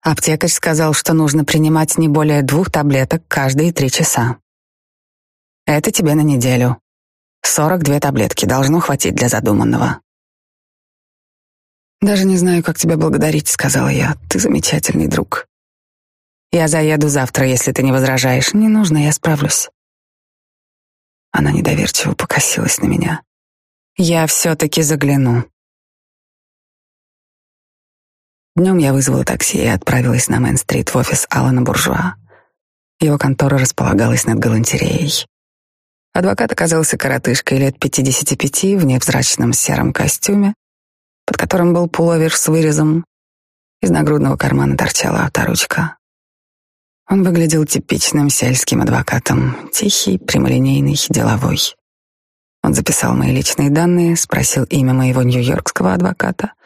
Аптекарь сказал, что нужно принимать не более двух таблеток каждые три часа. Это тебе на неделю. Сорок две таблетки должно хватить для задуманного. Даже не знаю, как тебя благодарить, сказала я. Ты замечательный друг. Я заеду завтра, если ты не возражаешь. Не нужно, я справлюсь. Она недоверчиво покосилась на меня. Я все-таки загляну. Днем я вызвала такси и отправилась на Мэн-стрит в офис Алана Буржуа. Его контора располагалась над галантереей. Адвокат оказался коротышкой лет 55 в невзрачном сером костюме, под которым был пуловер с вырезом. Из нагрудного кармана торчала авторучка. Он выглядел типичным сельским адвокатом, тихий, прямолинейный, деловой. Он записал мои личные данные, спросил имя моего нью-йоркского адвоката —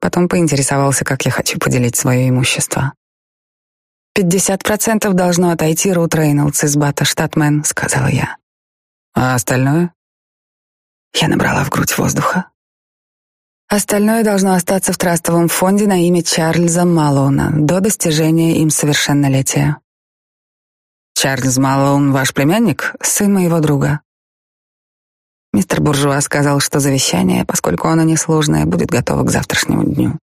Потом поинтересовался, как я хочу поделить свое имущество. «Пятьдесят процентов должно отойти Рут Рейнольдс из Бата, штатмен», — сказала я. «А остальное?» Я набрала в грудь воздуха. Остальное должно остаться в трастовом фонде на имя Чарльза Малона до достижения им совершеннолетия. Чарльз Малоун ваш племянник, сын моего друга. Мистер Буржуа сказал, что завещание, поскольку оно несложное, будет готово к завтрашнему дню.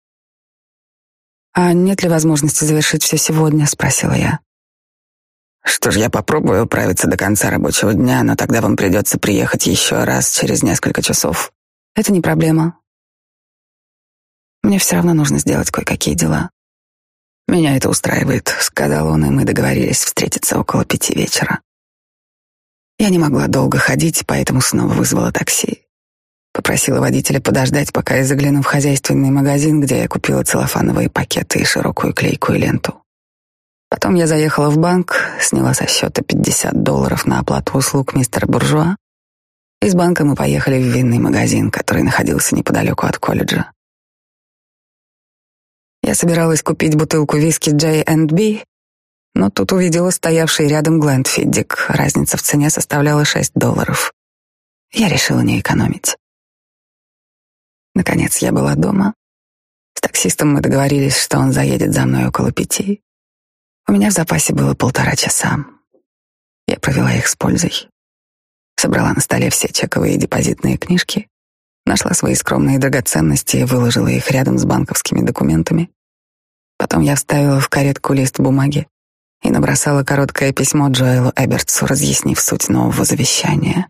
«А нет ли возможности завершить все сегодня?» — спросила я. «Что ж, я попробую управиться до конца рабочего дня, но тогда вам придется приехать еще раз через несколько часов. Это не проблема. Мне все равно нужно сделать кое-какие дела. Меня это устраивает, сказал он, и мы договорились встретиться около пяти вечера. Я не могла долго ходить, поэтому снова вызвала такси. Попросила водителя подождать, пока я загляну в хозяйственный магазин, где я купила целлофановые пакеты и широкую клейкую ленту. Потом я заехала в банк, сняла со счета 50 долларов на оплату услуг мистера Буржуа. Из банка мы поехали в винный магазин, который находился неподалеку от колледжа. Я собиралась купить бутылку виски J&B, но тут увидела стоявший рядом Глендфиддик. Разница в цене составляла 6 долларов. Я решила не экономить. Наконец я была дома. С таксистом мы договорились, что он заедет за мной около пяти. У меня в запасе было полтора часа. Я провела их с пользой. Собрала на столе все чековые и депозитные книжки, нашла свои скромные драгоценности и выложила их рядом с банковскими документами. Потом я вставила в каретку лист бумаги и набросала короткое письмо Джоэлу Эбертсу, разъяснив суть нового завещания.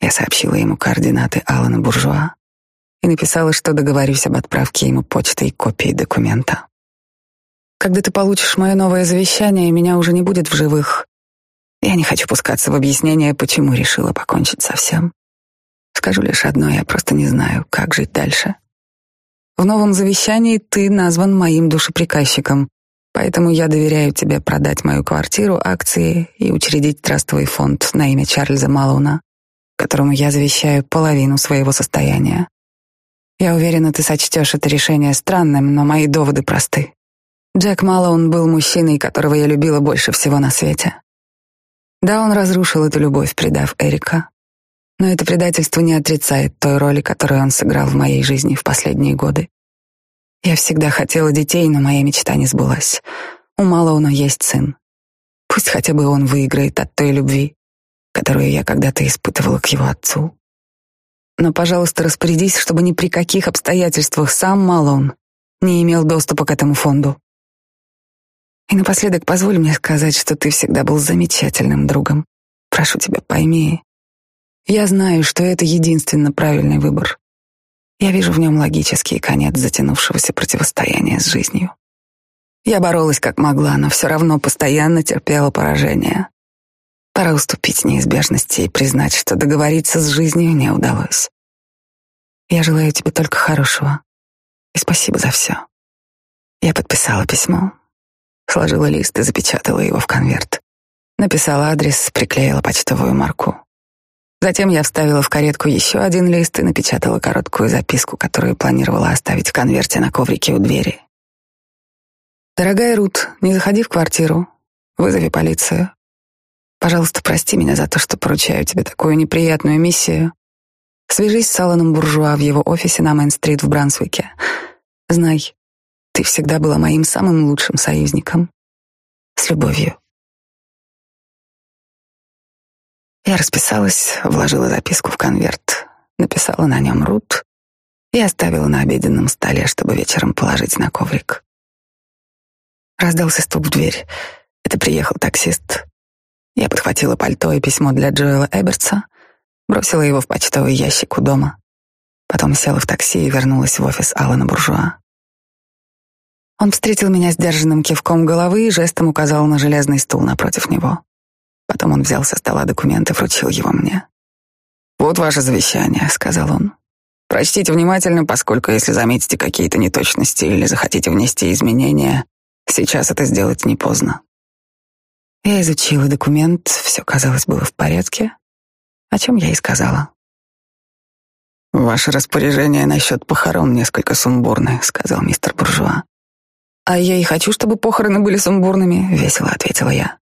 Я сообщила ему координаты Алана Буржуа и написала, что договорюсь об отправке ему почтой копии документа. Когда ты получишь мое новое завещание, меня уже не будет в живых. Я не хочу пускаться в объяснение, почему решила покончить со всем. Скажу лишь одно, я просто не знаю, как жить дальше. В новом завещании ты назван моим душеприказчиком, поэтому я доверяю тебе продать мою квартиру, акции и учредить трастовый фонд на имя Чарльза Малуна, которому я завещаю половину своего состояния. Я уверена, ты сочтешь это решение странным, но мои доводы просты. Джек Малоун был мужчиной, которого я любила больше всего на свете. Да, он разрушил эту любовь, предав Эрика, но это предательство не отрицает той роли, которую он сыграл в моей жизни в последние годы. Я всегда хотела детей, но моя мечта не сбылась. У Малоуна есть сын. Пусть хотя бы он выиграет от той любви, которую я когда-то испытывала к его отцу. Но, пожалуйста, распорядись, чтобы ни при каких обстоятельствах сам Малоун не имел доступа к этому фонду. И напоследок позволь мне сказать, что ты всегда был замечательным другом. Прошу тебя, пойми, я знаю, что это единственно правильный выбор. Я вижу в нем логический конец затянувшегося противостояния с жизнью. Я боролась как могла, но все равно постоянно терпела поражение. Пора уступить неизбежности и признать, что договориться с жизнью не удалось. Я желаю тебе только хорошего. И спасибо за все. Я подписала письмо, сложила лист и запечатала его в конверт. Написала адрес, приклеила почтовую марку. Затем я вставила в каретку еще один лист и напечатала короткую записку, которую планировала оставить в конверте на коврике у двери. «Дорогая Рут, не заходи в квартиру. Вызови полицию. Пожалуйста, прости меня за то, что поручаю тебе такую неприятную миссию. Свяжись с Аланом Буржуа в его офисе на Мейн-стрит в Брансвике. Знай, ты всегда была моим самым лучшим союзником. С любовью, Я расписалась, вложила записку в конверт, написала на нем Рут и оставила на обеденном столе, чтобы вечером положить на коврик. Раздался стук в дверь. Это приехал таксист. Я подхватила пальто и письмо для Джоэла Эбертса, бросила его в почтовый ящик у дома. Потом села в такси и вернулась в офис Алана Буржуа. Он встретил меня сдержанным кивком головы и жестом указал на железный стул напротив него. Потом он взял со стола документ и вручил его мне. «Вот ваше завещание», — сказал он. «Прочтите внимательно, поскольку если заметите какие-то неточности или захотите внести изменения, сейчас это сделать не поздно». Я изучила документ, все, казалось, было в порядке, о чем я и сказала. «Ваше распоряжение насчет похорон несколько сумбурны», — сказал мистер Буржуа. «А я и хочу, чтобы похороны были сумбурными», — весело ответила я.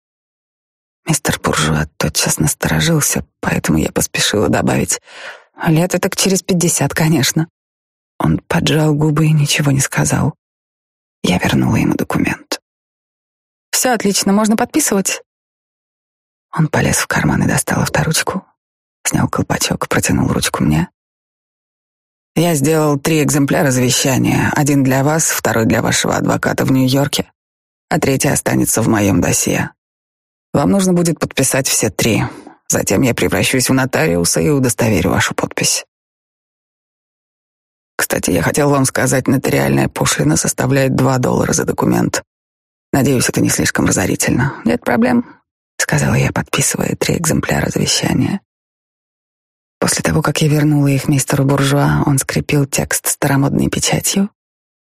Мистер Буржуа тотчас насторожился, поэтому я поспешила добавить «Лет так через пятьдесят, конечно». Он поджал губы и ничего не сказал. Я вернула ему документ. «Все отлично, можно подписывать?» Он полез в карман и достал авторучку, снял колпачок, протянул ручку мне. Я сделал три экземпляра завещания. Один для вас, второй для вашего адвоката в Нью-Йорке, а третий останется в моем досье. Вам нужно будет подписать все три. Затем я превращусь в нотариуса и удостоверю вашу подпись. Кстати, я хотел вам сказать, нотариальная пошлина составляет два доллара за документ. Надеюсь, это не слишком разорительно. Нет проблем, сказала я, подписывая три экземпляра завещания. После того, как я вернула их мистеру Буржуа, он скрепил текст старомодной печатью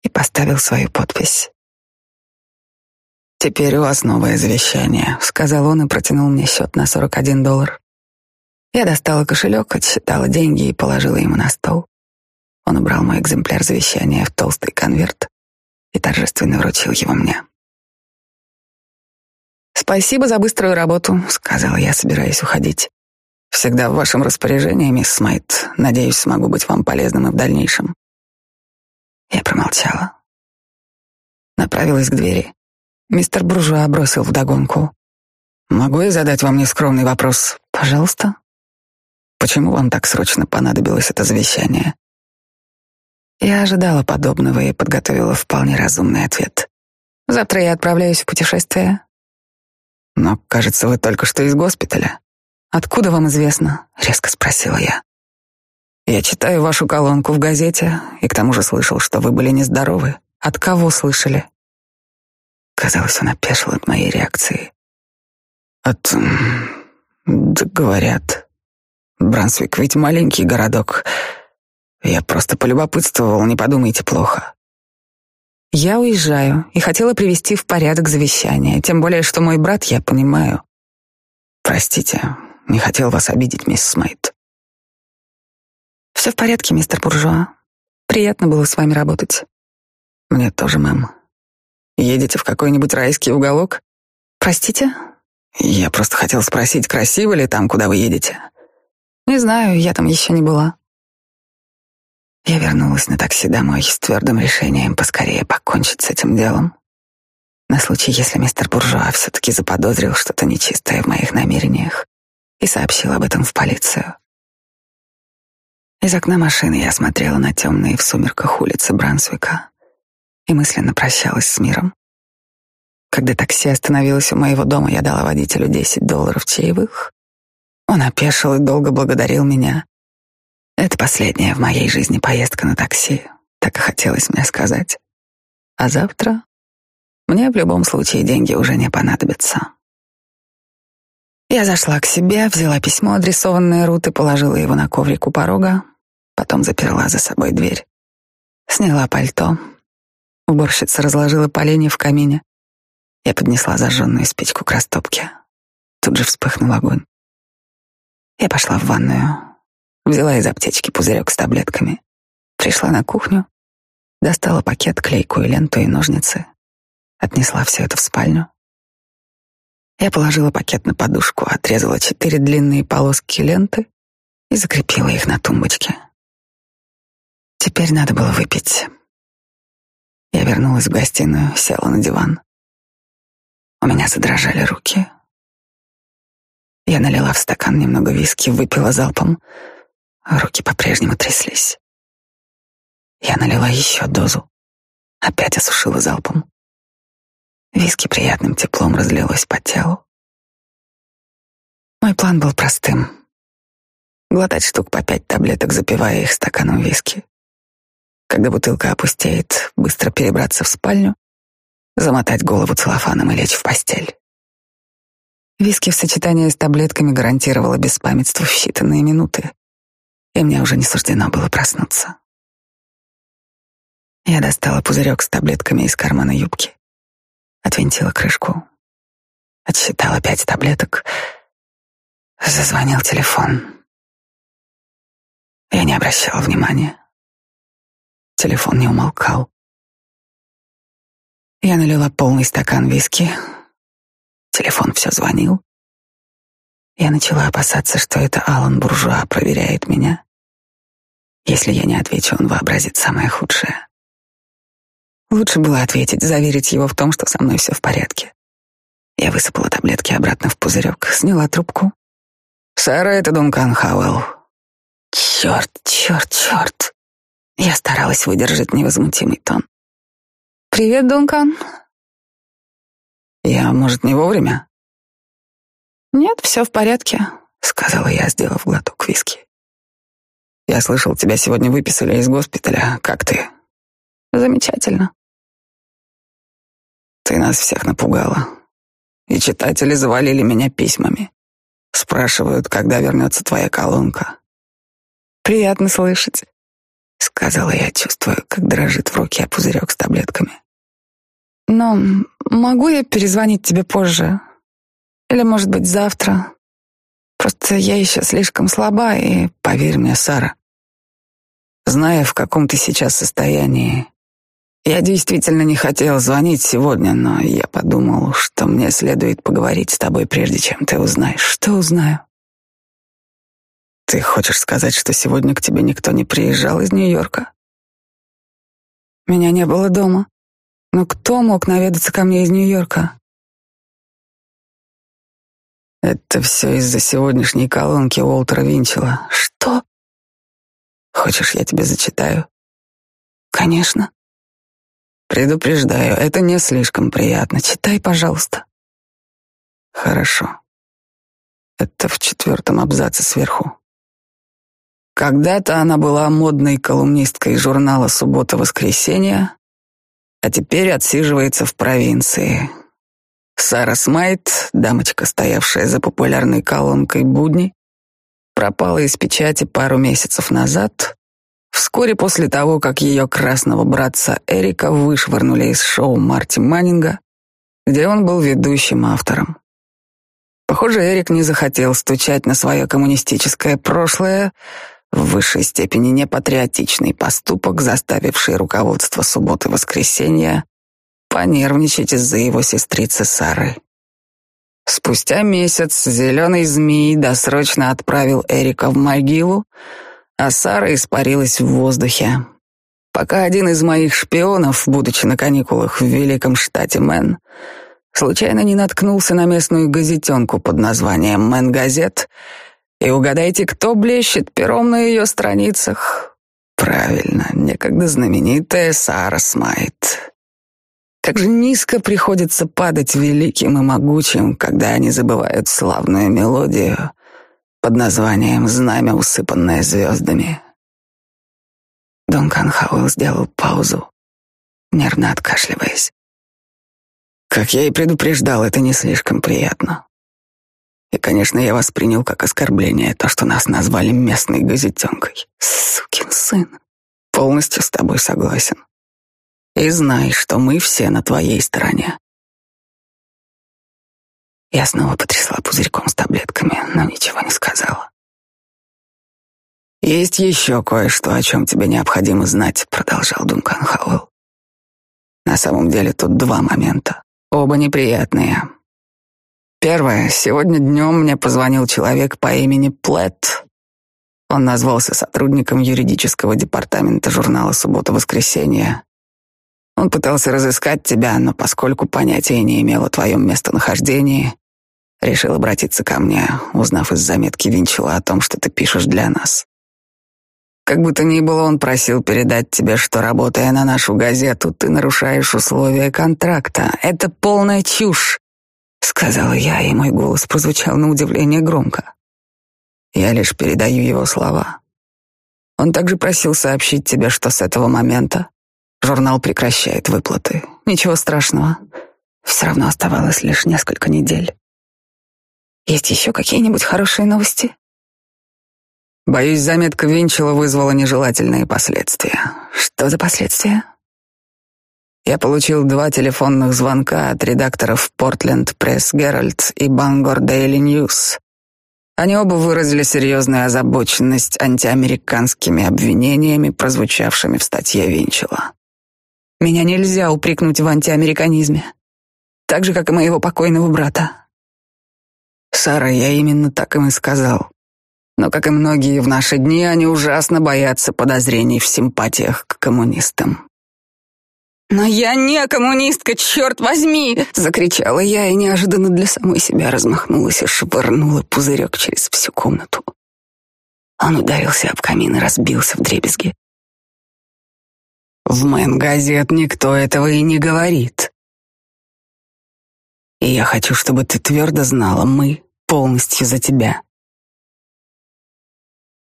и поставил свою подпись. «Теперь у вас новое завещание», — сказал он и протянул мне счет на 41 доллар. Я достала кошелек, отсчитала деньги и положила ему на стол. Он убрал мой экземпляр завещания в толстый конверт и торжественно вручил его мне. «Спасибо за быструю работу», — сказала я, собираясь уходить. «Всегда в вашем распоряжении, мисс Смайт. Надеюсь, смогу быть вам полезным и в дальнейшем». Я промолчала. Направилась к двери. Мистер Буржуа бросил вдогонку. «Могу я задать вам нескромный вопрос?» «Пожалуйста». «Почему вам так срочно понадобилось это завещание?» Я ожидала подобного и подготовила вполне разумный ответ. «Завтра я отправляюсь в путешествие». «Но, кажется, вы только что из госпиталя». «Откуда вам известно?» — резко спросила я. «Я читаю вашу колонку в газете, и к тому же слышал, что вы были нездоровы. От кого слышали?» Казалось, он опешил от моей реакции. От... Да говорят. Брансвик ведь маленький городок. Я просто полюбопытствовал, не подумайте плохо. Я уезжаю и хотела привести в порядок завещание, тем более, что мой брат, я понимаю. Простите, не хотел вас обидеть, мисс Смайт. Все в порядке, мистер Буржуа. Приятно было с вами работать. Мне тоже, мэм. Едете в какой-нибудь райский уголок? Простите? Я просто хотел спросить, красиво ли там, куда вы едете? Не знаю, я там еще не была. Я вернулась на такси домой с твердым решением поскорее покончить с этим делом. На случай, если мистер Буржуа все-таки заподозрил что-то нечистое в моих намерениях и сообщил об этом в полицию. Из окна машины я смотрела на темные в сумерках улицы Брансвика и мысленно прощалась с миром. Когда такси остановилось у моего дома, я дала водителю 10 долларов чаевых. Он опешил и долго благодарил меня. Это последняя в моей жизни поездка на такси, так и хотелось мне сказать. А завтра мне в любом случае деньги уже не понадобятся. Я зашла к себе, взяла письмо, адресованное Рут, и положила его на коврик у порога, потом заперла за собой дверь. Сняла пальто, Уборщица разложила поленья в камине. Я поднесла зажженную спичку к растопке. Тут же вспыхнул огонь. Я пошла в ванную, взяла из аптечки пузырек с таблетками, пришла на кухню, достала пакет, клейкую ленту и ножницы, отнесла все это в спальню. Я положила пакет на подушку, отрезала четыре длинные полоски ленты и закрепила их на тумбочке. Теперь надо было выпить. Я вернулась в гостиную, села на диван. У меня задрожали руки. Я налила в стакан немного виски, выпила залпом. А руки по-прежнему тряслись. Я налила еще дозу. Опять осушила залпом. Виски приятным теплом разлилось по телу. Мой план был простым. Глотать штук по пять таблеток, запивая их стаканом виски. Когда бутылка опустеет, быстро перебраться в спальню, замотать голову целлофаном и лечь в постель. Виски в сочетании с таблетками гарантировало беспамятство в считанные минуты, и мне уже не суждено было проснуться. Я достала пузырек с таблетками из кармана юбки, отвинтила крышку, отсчитала пять таблеток, зазвонил телефон. Я не обращала внимания. Телефон не умолкал. Я налила полный стакан виски. Телефон все звонил. Я начала опасаться, что это Алан Буржуа проверяет меня. Если я не отвечу, он вообразит самое худшее. Лучше было ответить, заверить его в том, что со мной все в порядке. Я высыпала таблетки обратно в пузырек, сняла трубку. «Сара, это Дункан Хауэлл». «Черт, черт, черт!» Я старалась выдержать невозмутимый тон. «Привет, Дункан». «Я, может, не вовремя?» «Нет, все в порядке», — сказала я, сделав глоток виски. «Я слышал, тебя сегодня выписали из госпиталя. Как ты?» «Замечательно». «Ты нас всех напугала. И читатели завалили меня письмами. Спрашивают, когда вернется твоя колонка». «Приятно слышать», — сказала я, чувствуя, как дрожит в руке пузырек с таблетками. «Но могу я перезвонить тебе позже? Или, может быть, завтра? Просто я еще слишком слаба, и, поверь мне, Сара, зная, в каком ты сейчас состоянии, я действительно не хотел звонить сегодня, но я подумал, что мне следует поговорить с тобой, прежде чем ты узнаешь. Что узнаю? Ты хочешь сказать, что сегодня к тебе никто не приезжал из Нью-Йорка? Меня не было дома. Но кто мог наведаться ко мне из Нью-Йорка? Это все из-за сегодняшней колонки Уолтера Винчела. Что? Хочешь, я тебе зачитаю? Конечно. Предупреждаю, это не слишком приятно. Читай, пожалуйста. Хорошо. Это в четвертом абзаце сверху. Когда-то она была модной колумнисткой журнала «Суббота-воскресенье», а теперь отсиживается в провинции. Сара Смайт, дамочка, стоявшая за популярной колонкой «Будни», пропала из печати пару месяцев назад, вскоре после того, как ее красного братца Эрика вышвырнули из шоу Марти Маннинга, где он был ведущим автором. Похоже, Эрик не захотел стучать на свое коммунистическое прошлое, в высшей степени непатриотичный поступок, заставивший руководство субботы-воскресенья понервничать из-за его сестрицы Сары. Спустя месяц зеленый змей досрочно отправил Эрика в могилу, а Сара испарилась в воздухе. Пока один из моих шпионов, будучи на каникулах в великом штате Мэн, случайно не наткнулся на местную газетенку под названием «Maine Gazette», и угадайте, кто блещет пером на ее страницах? Правильно, некогда знаменитая Сара Смайт. Как же низко приходится падать великим и могучим, когда они забывают славную мелодию под названием «Знамя, усыпанное звездами». Дункан Хауэлл сделал паузу, нервно откашливаясь. Как я и предупреждал, это не слишком приятно. И, конечно, я воспринял как оскорбление то, что нас назвали местной газетенкой. Сукин сын. Полностью с тобой согласен. И знай, что мы все на твоей стороне. Я снова потрясла пузырьком с таблетками, но ничего не сказала. «Есть еще кое-что, о чем тебе необходимо знать», — продолжал Дункан Хауэлл. «На самом деле тут два момента, оба неприятные. Первое. Сегодня днем мне позвонил человек по имени Плэт. Он назвался сотрудником юридического департамента журнала «Суббота-воскресенье». Он пытался разыскать тебя, но поскольку понятия не имел о твоем местонахождении, решил обратиться ко мне, узнав из заметки Винчела о том, что ты пишешь для нас. Как бы то ни было, он просил передать тебе, что, работая на нашу газету, ты нарушаешь условия контракта. Это полная чушь сказала я, и мой голос прозвучал на удивление громко. Я лишь передаю его слова. Он также просил сообщить тебе, что с этого момента журнал прекращает выплаты. Ничего страшного. Все равно оставалось лишь несколько недель. Есть еще какие-нибудь хорошие новости? Боюсь, заметка Винчела вызвала нежелательные последствия. Что за последствия? Я получил два телефонных звонка от редакторов Portland Press Herald и Bangor Daily News. Они оба выразили серьезную озабоченность антиамериканскими обвинениями, прозвучавшими в статье Винчела. Меня нельзя упрекнуть в антиамериканизме, так же, как и моего покойного брата. Сара, я именно так им и сказал. Но, как и многие в наши дни, они ужасно боятся подозрений в симпатиях к коммунистам. «Но я не коммунистка, черт возьми!» — закричала я и неожиданно для самой себя размахнулась и швырнула пузырек через всю комнату. Он ударился об камин и разбился в дребезги. В Мэн-газет никто этого и не говорит. И я хочу, чтобы ты твердо знала, мы полностью за тебя.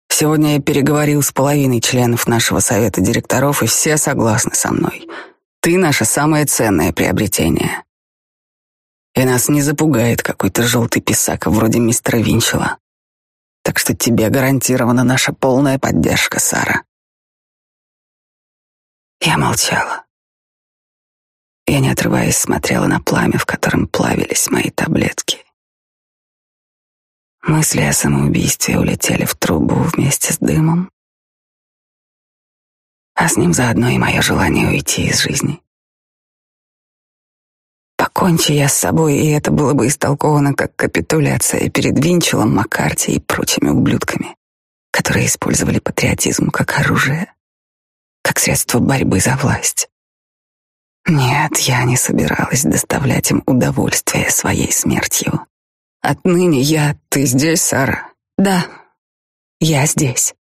Сегодня я переговорил с половиной членов нашего совета директоров, и все согласны со мной. Ты наше самое ценное приобретение. И нас не запугает какой-то желтый писак вроде мистера Винчела. Так что тебе гарантирована наша полная поддержка, Сара. Я молчала. Я, не отрываясь, смотрела на пламя, в котором плавились мои таблетки. Мысли о самоубийстве улетели в трубу вместе с дымом, а с ним заодно и мое желание уйти из жизни. Покончи я с собой, и это было бы истолковано как капитуляция перед Винчелом, Маккарти и прочими ублюдками, которые использовали патриотизм как оружие как средство борьбы за власть. Нет, я не собиралась доставлять им удовольствие своей смертью. Отныне я... Ты здесь, Сара? Да, я здесь.